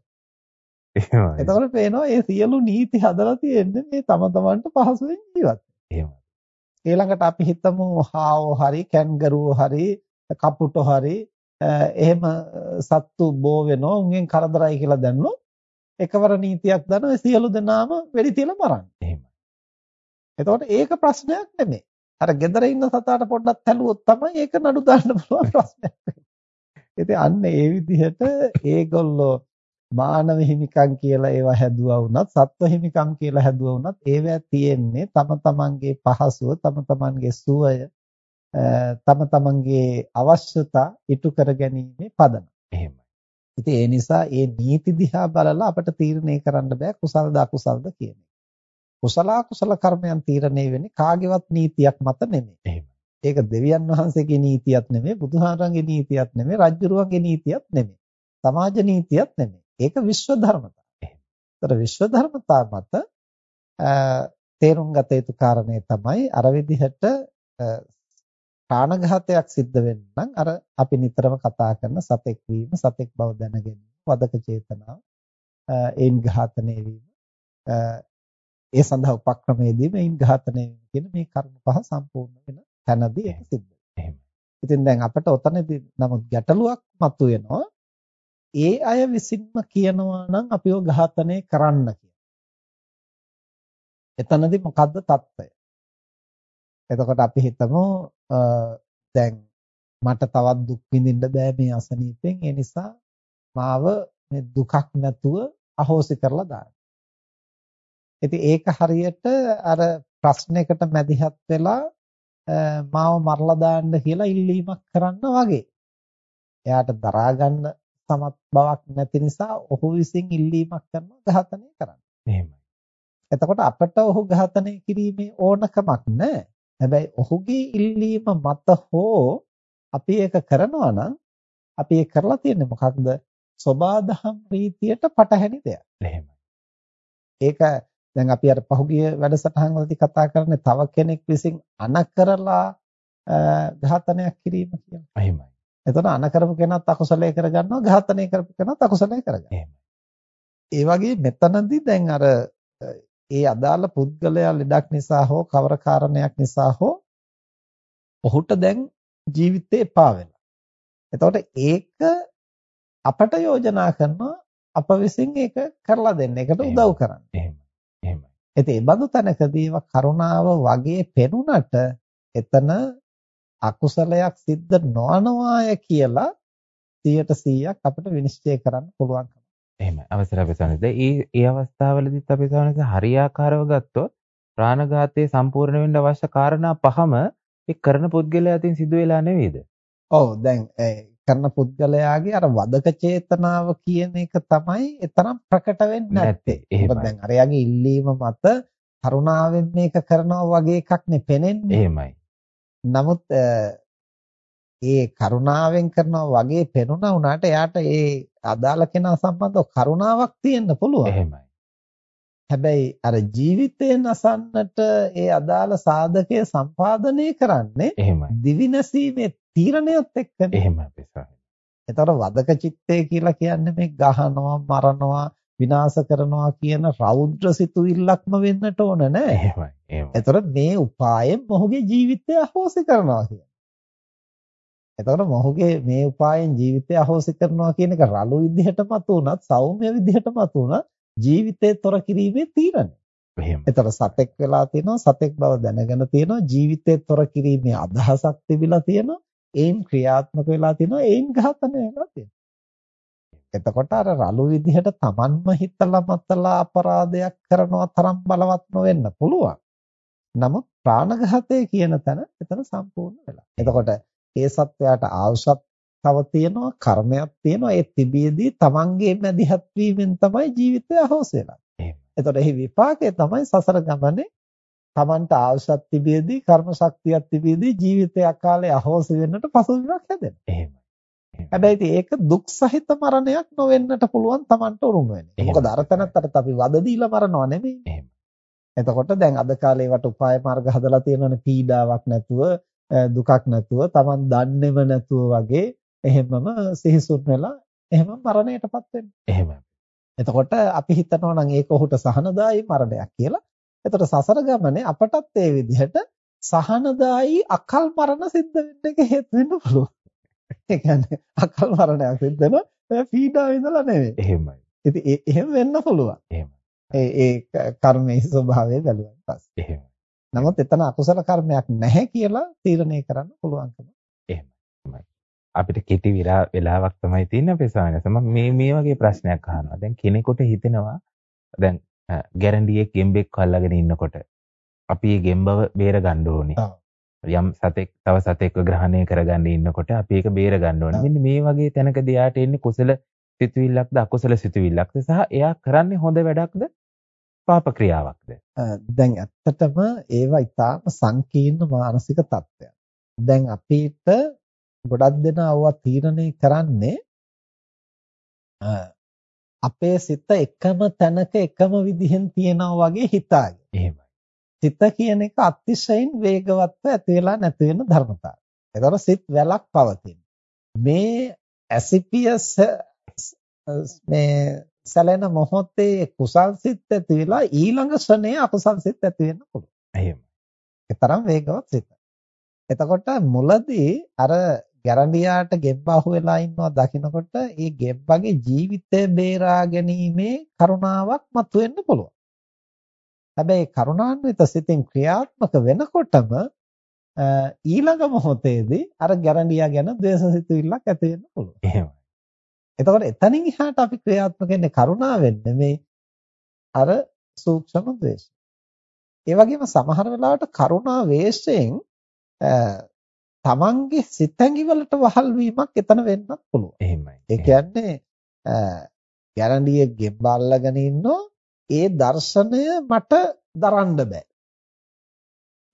එහෙමයි. එතකොට පේනවා මේ සියලු නීති හදලා තියෙන්නේ මේ තම තමන්ට පහසුවෙන් ජීවත් එහෙමයි. ඊළඟට අපි හිතමු හාවෝ හරි කැන්ගරුවෝ හරි කපුටෝ හරි එහෙම සත්තු බෝ වෙනවා උන්ගෙන් කරදරයි කියලා දැන්නොත් එකවර නීතියක් දාන ඔය සියලු දෙනාම වෙඩි තියලා මරන්න. එහෙමයි. එතකොට ඒක ප්‍රශ්නයක් නෙමෙයි. අර gedara ඉන්න සතාට පොඩ්ඩක් තැළුවොත් තමයි ඒක නඩු දාන්න පුළුවන් ප්‍රශ්නයක්. ඉතින් අන්න ඒ විදිහට ඒගොල්ලෝ මානව හිමිකම් කියලා ඒවා හැදුවා වුණත් සත්ව හිමිකම් කියලා හැදුවා වුණත් ඒවා තියෙන්නේ තම තමන්ගේ පහසුව තම තමන්ගේ සුවය තම තමන්ගේ අවශ්‍යතා ඉටු කර ගැනීමේ පදනම. එහෙමයි. ඉතින් ඒ නිසා මේ නීති දිහා බලලා අපට තීරණය කරන්න බෑ කුසල්ද අකුසල්ද කියන එක. කුසල අකුසල කර්මයන් තීරණය වෙන්නේ කාගේවත් නීතියක් මත නෙමෙයි. එහෙමයි. ඒක දෙවියන් වහන්සේගේ නීතියක් නෙමෙයි, බුදුහාරන්ගේ නීතියක් නෙමෙයි, රජ්ජුරුවන්ගේ නීතියක් නෙමෙයි. සමාජ නීතියක් නෙමෙයි. ඒක විශ්ව ධර්මතා. ඒතර විශ්ව ධර්මතා මත තේරුම් ගත යුතු කාරණේ තමයි අර විදිහට ප්‍රාණඝාතයක් සිද්ධ වෙන්න නම් අර අපි නිතරම කතා කරන සතෙක් වීම සතෙක් බව දැන ගැනීම වදක චේතනාව ඒන් ඝාතනය වීම ඒ සඳහා උපක්‍රමයේදී මේන් ඝාතනය වීම කියන මේ කර්ම පහ සම්පූර්ණ වෙන තැනදී ඒක සිද්ධ වෙනවා. ඉතින් දැන් අපට ඔතනදී නමුත් ගැටලුවක් මතුවෙනවා. ඒ අය විසින්ම කියනවා නම් අපිව ඝාතනය කරන්න කියලා. එතනදී මොකද්ද தත්ත්වය? එතකොට අපි හිතමු දැන් මට තවත් දුක් විඳින්න බෑ මේ අසනීපෙන් ඒ නිසා මාව මේ දුකක් නැතුව අහෝසි කරලා දාන්න. ඉතින් ඒක හරියට අර ප්‍රශ්නයකට මැදිහත් වෙලා මාව මරලා දාන්න කියලා ඉල්ලීමක් කරන්න වගේ. එයාට දරා ගන්න සමත් බවක් නැති නිසා ඔහු විසින් ඉල්ලීමක් කරනවා ඝාතනය කරන්න. එහෙමයි. එතකොට අපට ඔහු ඝාතනය කිරීමේ ඕනකමක් නැහැ. හැබැයි ඔහුගේ ඉල්ලීම මත හෝ අපි ඒක කරනවා නම් අපි ඒක කරලා තියෙන්නේ මොකක්ද? සබාදහම් රීතියට පටහැනි දෙයක්. එහෙමයි. ඒක දැන් අපි අර පහුගිය වැඩසටහන් වලදී කතා කරන්නේ තව කෙනෙක් විසින් අනකරලා ඝාතනයක් කිරීම කියන. එහෙමයි. එතන අන කරපු කෙනත් අකුසලයේ කරගන්නවා ඝාතනය කරපු කෙනත් අකුසලයේ කරගන්නවා. ඒ වගේ මෙතනදී දැන් අර ඒ අදාළ පුද්ගලයා ලෙඩක් නිසා හෝ කවර කාරණයක් නිසා හෝ ඔහුට දැන් ජීවිතේ එපා වෙනවා. එතකොට ඒක අපට යෝජනා කරනවා අප විසින් ඒක කරලා දෙන්න. ඒකට උදව් කරන්න. එහෙමයි. එහෙමයි. ඒ බඳු තැනකදී කරුණාව වගේ පෙනුනට එතන අකුසලයක් සිද්ධ නොවනවාය කියලා 100%ක් අපිට විනිශ්චය කරන්න පුළුවන්. එහෙමයි. අවසර අපි සනද ඒ ඒ අවස්ථාවලදීත් අපි සනද හරියාකාරව ගත්තොත් ප්‍රාණඝාතයේ සම්පූර්ණ වෙන්න අවශ්‍ය කාරණා පහම ඒ කරන පුද්ගලයා අතින් සිදු වෙලා නෙවෙයිද? ඔව් දැන් කරන පුද්ගලයාගේ අර වදක චේතනාව කියන එක තමයි එතරම් ප්‍රකට වෙන්නේ නැත්තේ. එහෙමයි. දැන් අරයාගේ ඉල්ලීම මත කරුණාවෙන් මේක කරනවා වගේ එකක් නේ පෙනෙන්නේ. එහෙමයි. නමුත් ඒ කරුණාවෙන් කරනවා වගේ පෙනුණා උනාට එයාට ඒ අදාළ කෙනා සම්බන්ධව කරුණාවක් තියෙන්න පුළුවන්. එහෙමයි. හැබැයි අර ජීවිතේ නසන්නට ඒ අදාළ සාධකය සම්පාදනය කරන්නේ එහෙමයි. දිවිනසීමේ තීරණයත් එක්කනේ. එහෙමයි පිසාරි. ඒතර වදක චිත්තය කියලා කියන්නේ මේ ගහනවා, මරනවා, විනාශ කරනවා කියන රෞද්‍ර සිතුවිල්ලක්ම වෙන්නට ඕන නෑ. එහෙමයි. ඒතර මේ උපායෙන් මොහුගේ ජීවිතය අහෝසි කරනවා කියන්නේ. එතකොට මොහුගේ මේ උපායෙන් ජීවිතය අහෝසි කරනවා කියන එක රළු විදිහට මතුනත් සෞම්‍ය විදිහට මතුනත් ජීවිතේ තොර කිරීමේ තීරණය. එහෙම. එතකොට සතෙක් වෙලා තියෙනවා සතෙක් බව දැනගෙන තියෙනවා ජීවිතේ තොර කිරීමේ අදහසක් තිබිලා තියෙනවා ඒන් ක්‍රියාත්මක වෙලා තියෙනවා ඒන් ඝාතනය වෙලා තියෙනවා. එතකොට අර රළු විදිහට Tamanම හිතලා මතලා අපරාධයක් කරනවා තරම් බලවත් නොවෙන්න පුළුවන්. නමුත් ප්‍රාණඝාතය කියන තැන එතන සම්පූර්ණ වෙලා. එතකොට ඒ සත්වයාට ආවුසත් තව තියෙනවා කර්මයක් තියෙනවා ඒ තිබියදී Tamanගේ මැදිහත් වීමෙන් තමයි ජීවිතය අහෝස වෙලා. එතකොට එහි විපාකය තමයි සසර ගමනේ Tamanට ආවසත් තිබියදී කර්ම ශක්තියක් තිබියදී ජීවිතයක් කාලේ අහෝසි වෙන්නට පසුබිමක් හැදෙනවා. එහෙමයි. හැබැයි ඒක දුක් සහිත මරණයක් නොවෙන්නට පුළුවන් Tamanට උරුම වෙන්නේ. මොකද අර තැනත්තට අපි වද දීලා මරනවා නෙමෙයි. එතකොට දැන් අද කාලේ වට උපාය මාර්ග හදලා තියෙනවනේ පීඩාවක් නැතුව දුකක් නැතුව Taman දන්නේම නැතුව වගේ එහෙමම සිහිසුන් වෙලා එහෙම මරණයටපත් වෙනවා. එහෙමයි. එතකොට අපි හිතනවා නම් ඒක ඔහුට සහනදායි මරණයක් කියලා. එතකොට සසර ගමනේ අපටත් ඒ විදිහට සහනදායි අකල් මරණ සිද්ධ වෙන්න එක හේතු වෙන්න පුළුවන්. ඒ කියන්නේ අකල් මරණයක් සිද්ධ වෙනවා පීඩාව ඉඳලා නෙවෙයි. එහෙමයි. ඉතින් එහෙම වෙන්න පුළුවන්. එහෙමයි. ඒ ඒ කර්මයේ ස්වභාවය බැලුවාන් පස්සේ. එහෙමයි. නමුත් එතන අකුසල කර්මයක් නැහැ කියලා තීරණය කරන්න පුළුවන්කම. එහෙමයි. අපිට කෙටි වෙලාවක් තමයි තියෙන්නේ අපේ සානස. මම මේ මේ වගේ ප්‍රශ්නයක් අහනවා. දැන් කෙනෙකුට හිතෙනවා දැන් ගැරන්ඩියේ ගෙම්බෙක් අල්ලගෙන ඉන්නකොට අපි මේ ගෙම්බව බේර ගන්න ඕනේ. යම් සතෙක් තව සතෙක්ව ග්‍රහණය කරගන්න ඉන්නකොට අපි ඒක බේර ගන්න ඕනේ. මෙන්න මේ වගේ තැනකදී යාට එන්නේ කුසල සිතුවිල්ලක්ද අකුසල සිතුවිල්ලක්ද සහ එයා කරන්නේ හොඳ වැඩක්ද පාප ක්‍රියාවක්ද? දැන් ඇත්තටම ඒවා ඊටාම සංකීර්ණ මානසික තත්ත්වයක්. දැන් අපිට ගොඩක් දෙනා අවවා තීරණය කරන්නේ අපේ සිත එකම තැනක එකම විදිහෙන් තියනවා වගේ හිතාගෙන. එහෙමයි. සිත කියන එක අතිශයින් වේගවත්ව ඇති වෙලා නැති වෙන ධර්මතාවය. ඒතර සිත් වැලක් පවතින. මේ ඇසිපියස් මේ සැලෙන මොහොතේ කුසල් සිත් ඇති වෙලා ඊළඟ ශ්‍රණයේ අකුසල් සිත් ඇති වෙන්න පුළුවන්. එහෙමයි. ඒ වේගවත් සිත. එතකොට මුලදී අර ගැරන්ඩියාට ගෙබ්බ අහුවෙලා ඉන්නවා දකිනකොට ඒ ගෙබ්බගේ ජීවිතය බේරා ගැනීමේ කරුණාවක් මතුවෙන්න පුළුවන්. හැබැයි කරුණාන්විත සිතින් ක්‍රියාත්මක වෙනකොටම ඊළඟ මොහොතේදී අර ගැරන්ඩියා ගැන ද්වේෂසිතුවිල්ලක් ඇති වෙන්න පුළුවන්. එහෙමයි. එතකොට එතනින් එහාට අපි ක්‍රියාත්මක වෙන්නේ කරුණාවෙන් නෙමෙයි අර සූක්ෂම ද්වේෂය. ඒ වගේම සමහර වෙලාවට කරුණා වේශයෙන් තමන්ගේ සිතැඟි වලට වහල් වීමක් එතන වෙන්නත් පුළුවන්. එහෙමයි. ඒ කියන්නේ ගැරන්ඩියේ ගෙම්බ අල්ලගෙන ඉන්නෝ ඒ දර්ශනය මට දරන්න බෑ.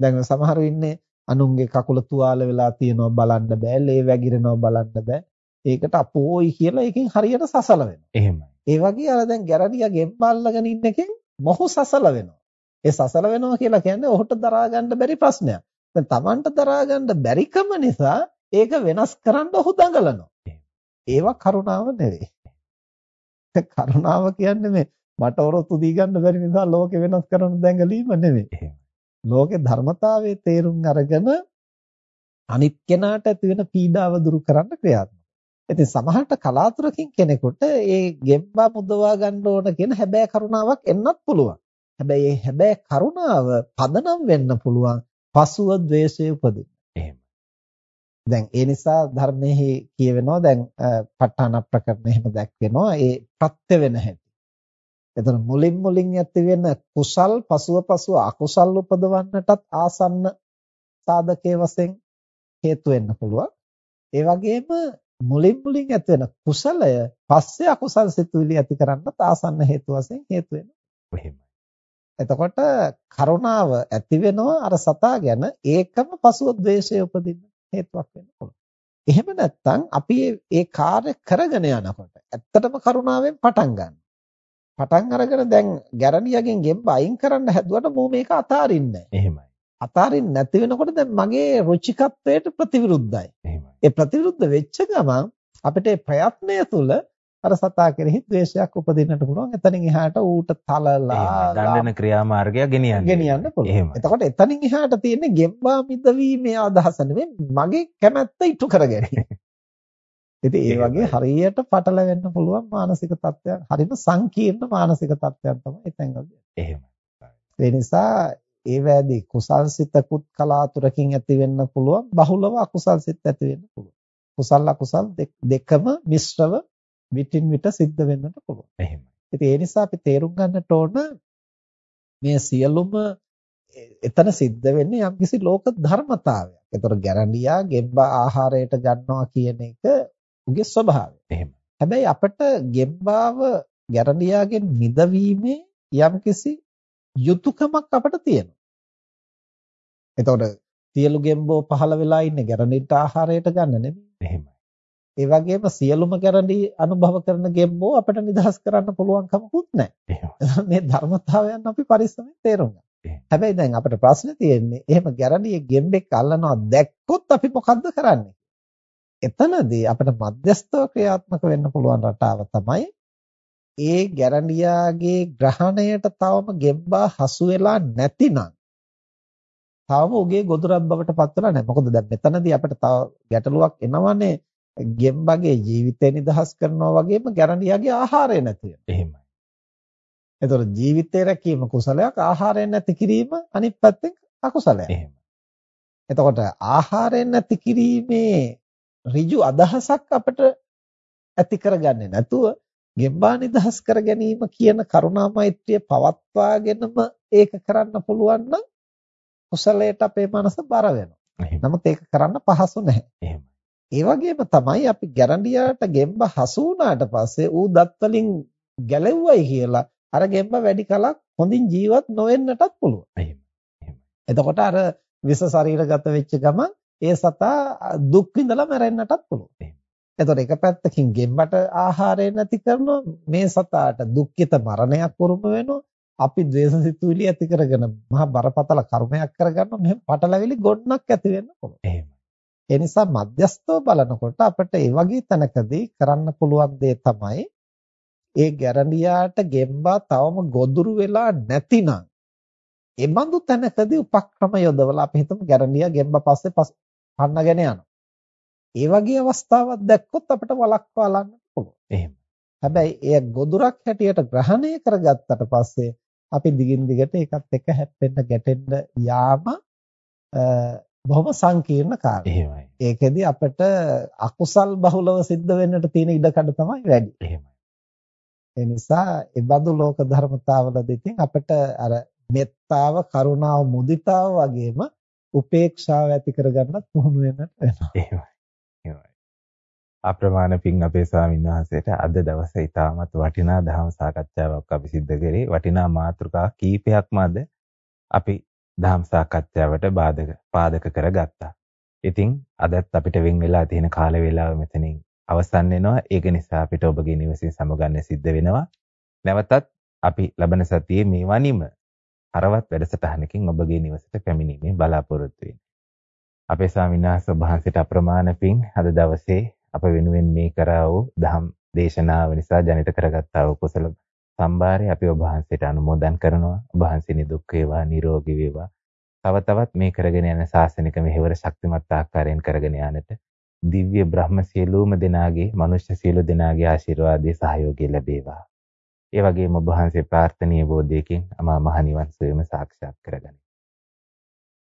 දැන් සමහරු ඉන්නේ අනුන්ගේ කකුල තුවාල වෙලා තියෙනවා බලන්න බෑ, ලේ වැగిරෙනවා බලන්න බෑ. ඒකට අපෝයි කියලා එකෙන් හරියට සසල වෙනවා. එහෙමයි. ඒ වගේ අර දැන් ගැරන්ඩියා ගෙම්බ අල්ලගෙන ඉන්න එකෙන් මොහු සසල වෙනවා. ඒ සසල වෙනවා කියලා කියන්නේ ඔහුට දරා ගන්න බැරි ප්‍රශ්නයක්. දැන් Tamanට දරා ගන්න බැරිකම නිසා ඒක වෙනස් කරන්න ඔහු දඟලනවා. ඒවා කරුණාව නෙවෙයි. කරුණාව කියන්නේ මේ මට ඔරොත්තු දී ගන්න බැරි නිසා ලෝකෙ වෙනස් කරන්න දැඟලීම නෙවෙයි. ලෝකේ ධර්මතාවයේ තේරුම් අරගෙන අනිත් කෙනාට ඇති වෙන පීඩාව දුරු කරන්න ක්‍රියාත්මක. ඉතින් සමහරට කලාතුරකින් කෙනෙකුට ඒ ගෙම්බා මුදවා ගන්න ඕන කියන හැබෑ කරුණාවක් එන්නත් පුළුවන්. හැබැයි මේ හැබෑ කරුණාව පදනම් වෙන්න පුළුවන් පසුව ද්වේෂය උපදින. එහෙම. දැන් ඒ නිසා ධර්මයේ කියවෙනවා දැන් ප ဋ ාණ ප්‍රකරණ එහෙම දැක්වෙනවා ඒ ප්‍රත්‍ය වෙන හැටි. එතන මුලින් මුලින් ඇති වෙන කුසල් පසුව පසුව අකුසල් උපදවන්නටත් ආසන්න සාධකයේ වශයෙන් හේතු වෙන්න පුළුවන්. ඒ වගේම මුලින් මුලින් ඇති වෙන කුසලය පස්සේ අකුසල් සිතුවිලි ඇති කරන්නත් ආසන්න හේතු වශයෙන් හේතු වෙනවා. එතකොට කරුණාව ඇති වෙනවා අර සතා ගැන ඒකම පසුව ද්වේෂය උපදින්න හේතුවක් පුළුවන්. එහෙම නැත්නම් අපි මේ කාර්ය කරගෙන යනකොට ඇත්තටම කරුණාවෙන් පටන් ගන්න. පටන් අරගෙන දැන් ගැරණියගෙන් ගෙම්බ අයින් කරන්න හැදුවට මෝ මේක අතාරින්නේ එහෙමයි. අතාරින්න නැති වෙනකොට දැන් මගේ රුචිකත්වයට ප්‍රතිවිරුද්ධයි. ඒ ප්‍රතිවිරුද්ධ වෙච්ච ගමන් අපිට ප්‍රයත්නය තුළ අර සතා කෙරෙහි ද්වේෂයක් උපදින්නට පුළුවන්. එතනින් එහාට ඌට තලලා දඬන ක්‍රියාමාර්ගය ගෙනියන්න. ගෙනියන්න පුළුවන්. එතකොට එතනින් එහාට තියෙන්නේ ගෙම්බා මිදවීමේ අදහස මගේ කැමැත්ත ඉටු කර ගැනීම. ඉතින් ඒ වගේ හරියට පටලවෙන්න පුළුවන් මානසික තත්ත්වයක්. හරිම සංකීර්ණ මානසික තත්ත්වයක් තමයි එතෙන් එහෙමයි. ඒ නිසා ඒ වෑදී කුසල් සිතකුත් කලාතුරකින් ඇති වෙන්න පුළුවන්. බහුලව අකුසල් සිත් ඇති වෙන්න පුළුවන්. කුසල අකුසල් දෙකම මිශ්‍රව විටින් විට සිද්ධ වෙන්නට පුළුවන්. එහෙමයි. ඉතින් ඒ නිසා අපි තේරුම් ගන්නට ඕන මේ සියලුම එතන සිද්ධ වෙන්නේ යම්කිසි ලෝක ධර්මතාවයක්. ඒතර ගැරන්ඩියා ගෙම්බ ආහාරයට ගන්නවා කියන එක උගේ ස්වභාවය. එහෙමයි. හැබැයි අපිට ගෙම්බාව ගැරන්ඩියාගෙන් මිදවීමේ යම්කිසි යුතුයකමක් අපිට තියෙනවා. එතකොට සියලු ගෙම්බෝ පහළ වෙලා ඉන්නේ ගැරඬිට ආහාරයට ගන්න නෙමෙයි. එහෙමයි. ඒ වගේම සියලුම ගැරඬි අනුභව කරන ගෙම්බෝ අපිට නිදහස් කරන්න පුළුවන් කමකුත් නැහැ. මේ ධර්මතාවයන් අපි පරිස්සමෙන් තේරුම් හැබැයි දැන් අපිට ප්‍රශ්නේ තියෙන්නේ එහෙම ගැරඬියේ ගෙම්බෙක් අල්ලනවා දැක්කොත් අපි මොකද්ද කරන්නේ? එතනදී අපිට මධ්‍යස්ථව ක්‍රියාත්මක වෙන්න පුළුවන් රටාව තමයි ඒ ගැරඬියාගේ ග්‍රහණයට තවම ගෙම්බා හසු වෙලා නැතිනම් තවම උගේ ගොදුරක් බවට පත් වෙලා නැහැ. මොකද දැන් මෙතනදී අපිට තව ගැටලුවක් එනවනේ ගෙම්බගේ ජීවිතය නිදහස් කරනවා වගේම ගැරඬියාගේ ආහාරය නැති වෙනවා. එහෙමයි. එතකොට ජීවිතය රැකීම කුසලයක් ආහාරය නැති කිරීම අනිත් පැත්තෙන් අකුසලයක්. එහෙමයි. එතකොට ආහාරය නැති කිරීමේ ඍජු අදහසක් අපිට ඇති කරගන්නේ නැතුව ගෙම්බා නිදහස් කර ගැනීම කියන කරුණා මෛත්‍රිය පවත්වාගෙනම ඒක කරන්න පුළුවන් නම් කුසලයට අපේ මනස බර වෙනවා. නමුත් ඒක කරන්න පහසු නැහැ. එහෙමයි. ඒ වගේම තමයි අපි ගැරන්ඩියාට ගෙම්බ හසු වුණාට පස්සේ ඌ දත් වලින් ගැලෙව්වයි කියලා අර ගෙම්බ වැඩි කලක් හොඳින් ජීවත් නොවෙන්නටත් පුළුවන්. එහෙමයි. එතකොට අර විස ශරීරගත වෙච්ච ගමන් ඒ සතා දුක් විඳලා මැරෙන්නටත් පුළුවන්. එතකොට එක පැත්තකින් ගෙම්බට ආහාරය නැති කරනවා මේ සතාට දුක්ඛිත මරණයක් වරුම වෙනවා. අපි ද්වේෂසිතුවිලි ඇති කරගෙන මහා බරපතල කර්මයක් කරගන්නවා මෙහෙම පටලැවිලි ගොඩනක් ඇති පුළුවන්. එහෙමයි. ඒ නිසා මධ්‍යස්තව බලනකොට අපිට ඒ වගේ තැනකදී කරන්න පුළුවන් දේ තමයි ඒ ගැරන්ඩියාට ගෙම්බා තවම ගොදුරු වෙලා නැතිනම් ඒ බඳු තැනකදී උපක්‍රම යොදවලා අපි හිතමු ගැරන්ඩියා ගෙම්බා පස්සේ පන්නගෙන යනවා. ඒ වගේ අවස්ථාවක් දැක්කොත් අපිට වළක්වා ගන්න පුළුවන්. එහෙම. හැබැයි එය ගොදුරක් හැටියට ග්‍රහණය කරගත්තට පස්සේ අපි දිගින් දිගට ඒකත් එක්ක හැප්පෙන්න ගැටෙන්න යාම බොහොම සංකීර්ණ කාර්යයක්. එහෙමයි. ඒකෙදි අපිට අකුසල් බහුලව සිද්ධ වෙන්නට තියෙන ඉඩකඩ තමයි වැඩි. එහෙමයි. ඒ නිසා ඒ බඳු ලෝක ධර්මතාවලදී ඉතින් අපිට අර මෙත්තාව, කරුණාව, මුදිතාව වගේම උපේක්ෂාව ඇති කරගන්නත් පුහුණු වෙන්නට වෙනවා. එහෙමයි. අප්‍රමාණ පින් අපේ ස්වාමීන් වහන්සේට අද දවසේ ඉතාමත් වටිනා දහම් සාකච්ඡාවක් අපි සිද්ධ කරේ. වටිනා මාතෘකා කීපයක්ම අද අපි දහම් සාකච්ඡාවට බාධක පාදක කරගත්තා. ඉතින් අදත් අපිට වෙන් වෙලා තියෙන කාල වේලාව මෙතනින් අවසන් වෙනවා. ඒක නිසා අපිට ඔබගේ නිවසින් සමගන්න සිද්ධ වෙනවා. නැවතත් අපි ලබන සතියේ මේ වනිම හරවත් වැඩසටහනකින් ඔබගේ නිවසට පැමිණීමේ බලාපොරොත්තු වෙන්නේ. අපේ ස්වාමීන් වහන්සේ වහන්සේට අප්‍රමාණ පින් අද දවසේ අප වෙනුවෙන් මේ කරා වූ දහම් දේශනාව නිසා ජනිත කරගත්තා වූ කුසල සම්භාරය අපි ඔබ වහන්සේට අනුමෝදන් කරනවා. ඔබ වහන්සේ නිදුක් වේවා, නිරෝගී වේවා. තව තවත් මේ කරගෙන යන ශාසනික මෙහෙවර ශක්තිමත් ආකාරයෙන් කරගෙන යන්නට දිව්‍ය බ්‍රහ්ම සියලුම දෙනාගේ, මනුෂ්‍ය සියලු දෙනාගේ ආශිර්වාදයේ සහයෝගය ලැබේවා. ඒ වගේම ඔබ වහන්සේ ප්‍රාර්ථනීය බෝධියකින් අමා මහ නිවන් සුවයම සාක්ෂාත් කරගනි.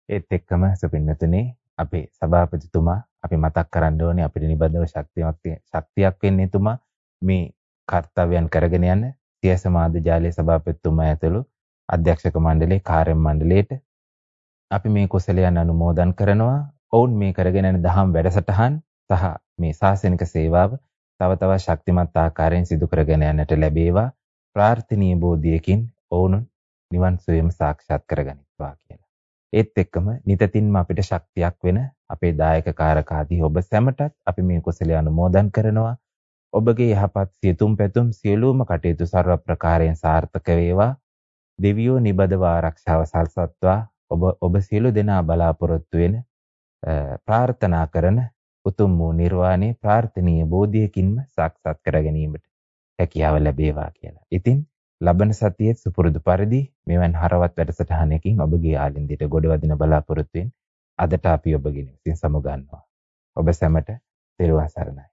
ඒත් එක්කම සුපින්නතුනේ අපේ සභාපතිතුමා අපි මතක් කරන්න ඕනේ අපිට නිබඳව ශක්තියක් ශක්තියක් වෙන්න එතුමා මේ කාර්යයන් කරගෙන යන සිය සමාජ ජාලයේ සභාපතිතුමා ඇතුළු අධ්‍යක්ෂක මණ්ඩලයේ කාර්ය මණ්ඩලයට අපි මේ කුසලයන් අනුමෝදන් කරනවා. ඔවුන් මේ කරගෙන යන දහම් වැඩසටහන් සහ මේ ශාසනික සේවාව තව තවත් ශක්තිමත් ආකාරයෙන් සිදු කරගෙන යන්නට ලැබේවා. ප්‍රාර්ථනීය බෝධියකින් ඔවුන් නිවන් සුවයම සාක්ෂාත් කරගනිත්වා කියලා. ඒත් එක්කම නිතින්ම අපිට ශක්තියක් වෙන අපේ දායක කාරකාදී ඔබ සැමටත් අපි මේ කුසලය අනුමෝදන් කරනවා. ඔබගේ යහපත් සියතුම් පැතුම් සියලුම කටයුතු ਸਰව ප්‍රකාරයෙන් සාර්ථක වේවා. දෙවියෝ නිබදව ආරක්ෂාව සල්සත්වා ඔබ ඔබ සියලු දෙනා බලාපොරොත්තු වෙන ප්‍රාර්ථනා කරන උතුම් වූ නිර්වාණය ප්‍රාර්ථනීය බෝධියකින්ම සාක්ෂාත් කර ගැනීමට හැකියාව ලැබේවා කියලා. ඉතින් ලබන සතියේ සුපුරුදු පරිදි මෙවන් හරවත් වැඩසටහනකින් ඔබගේ ආලින්දයට ගොඩවදින බලාපොරොත්තුෙන් අදට අපි ඔබගෙන විසින් සමුගන්නවා. ඔබ සැමට තෙරුවන් සරණයි.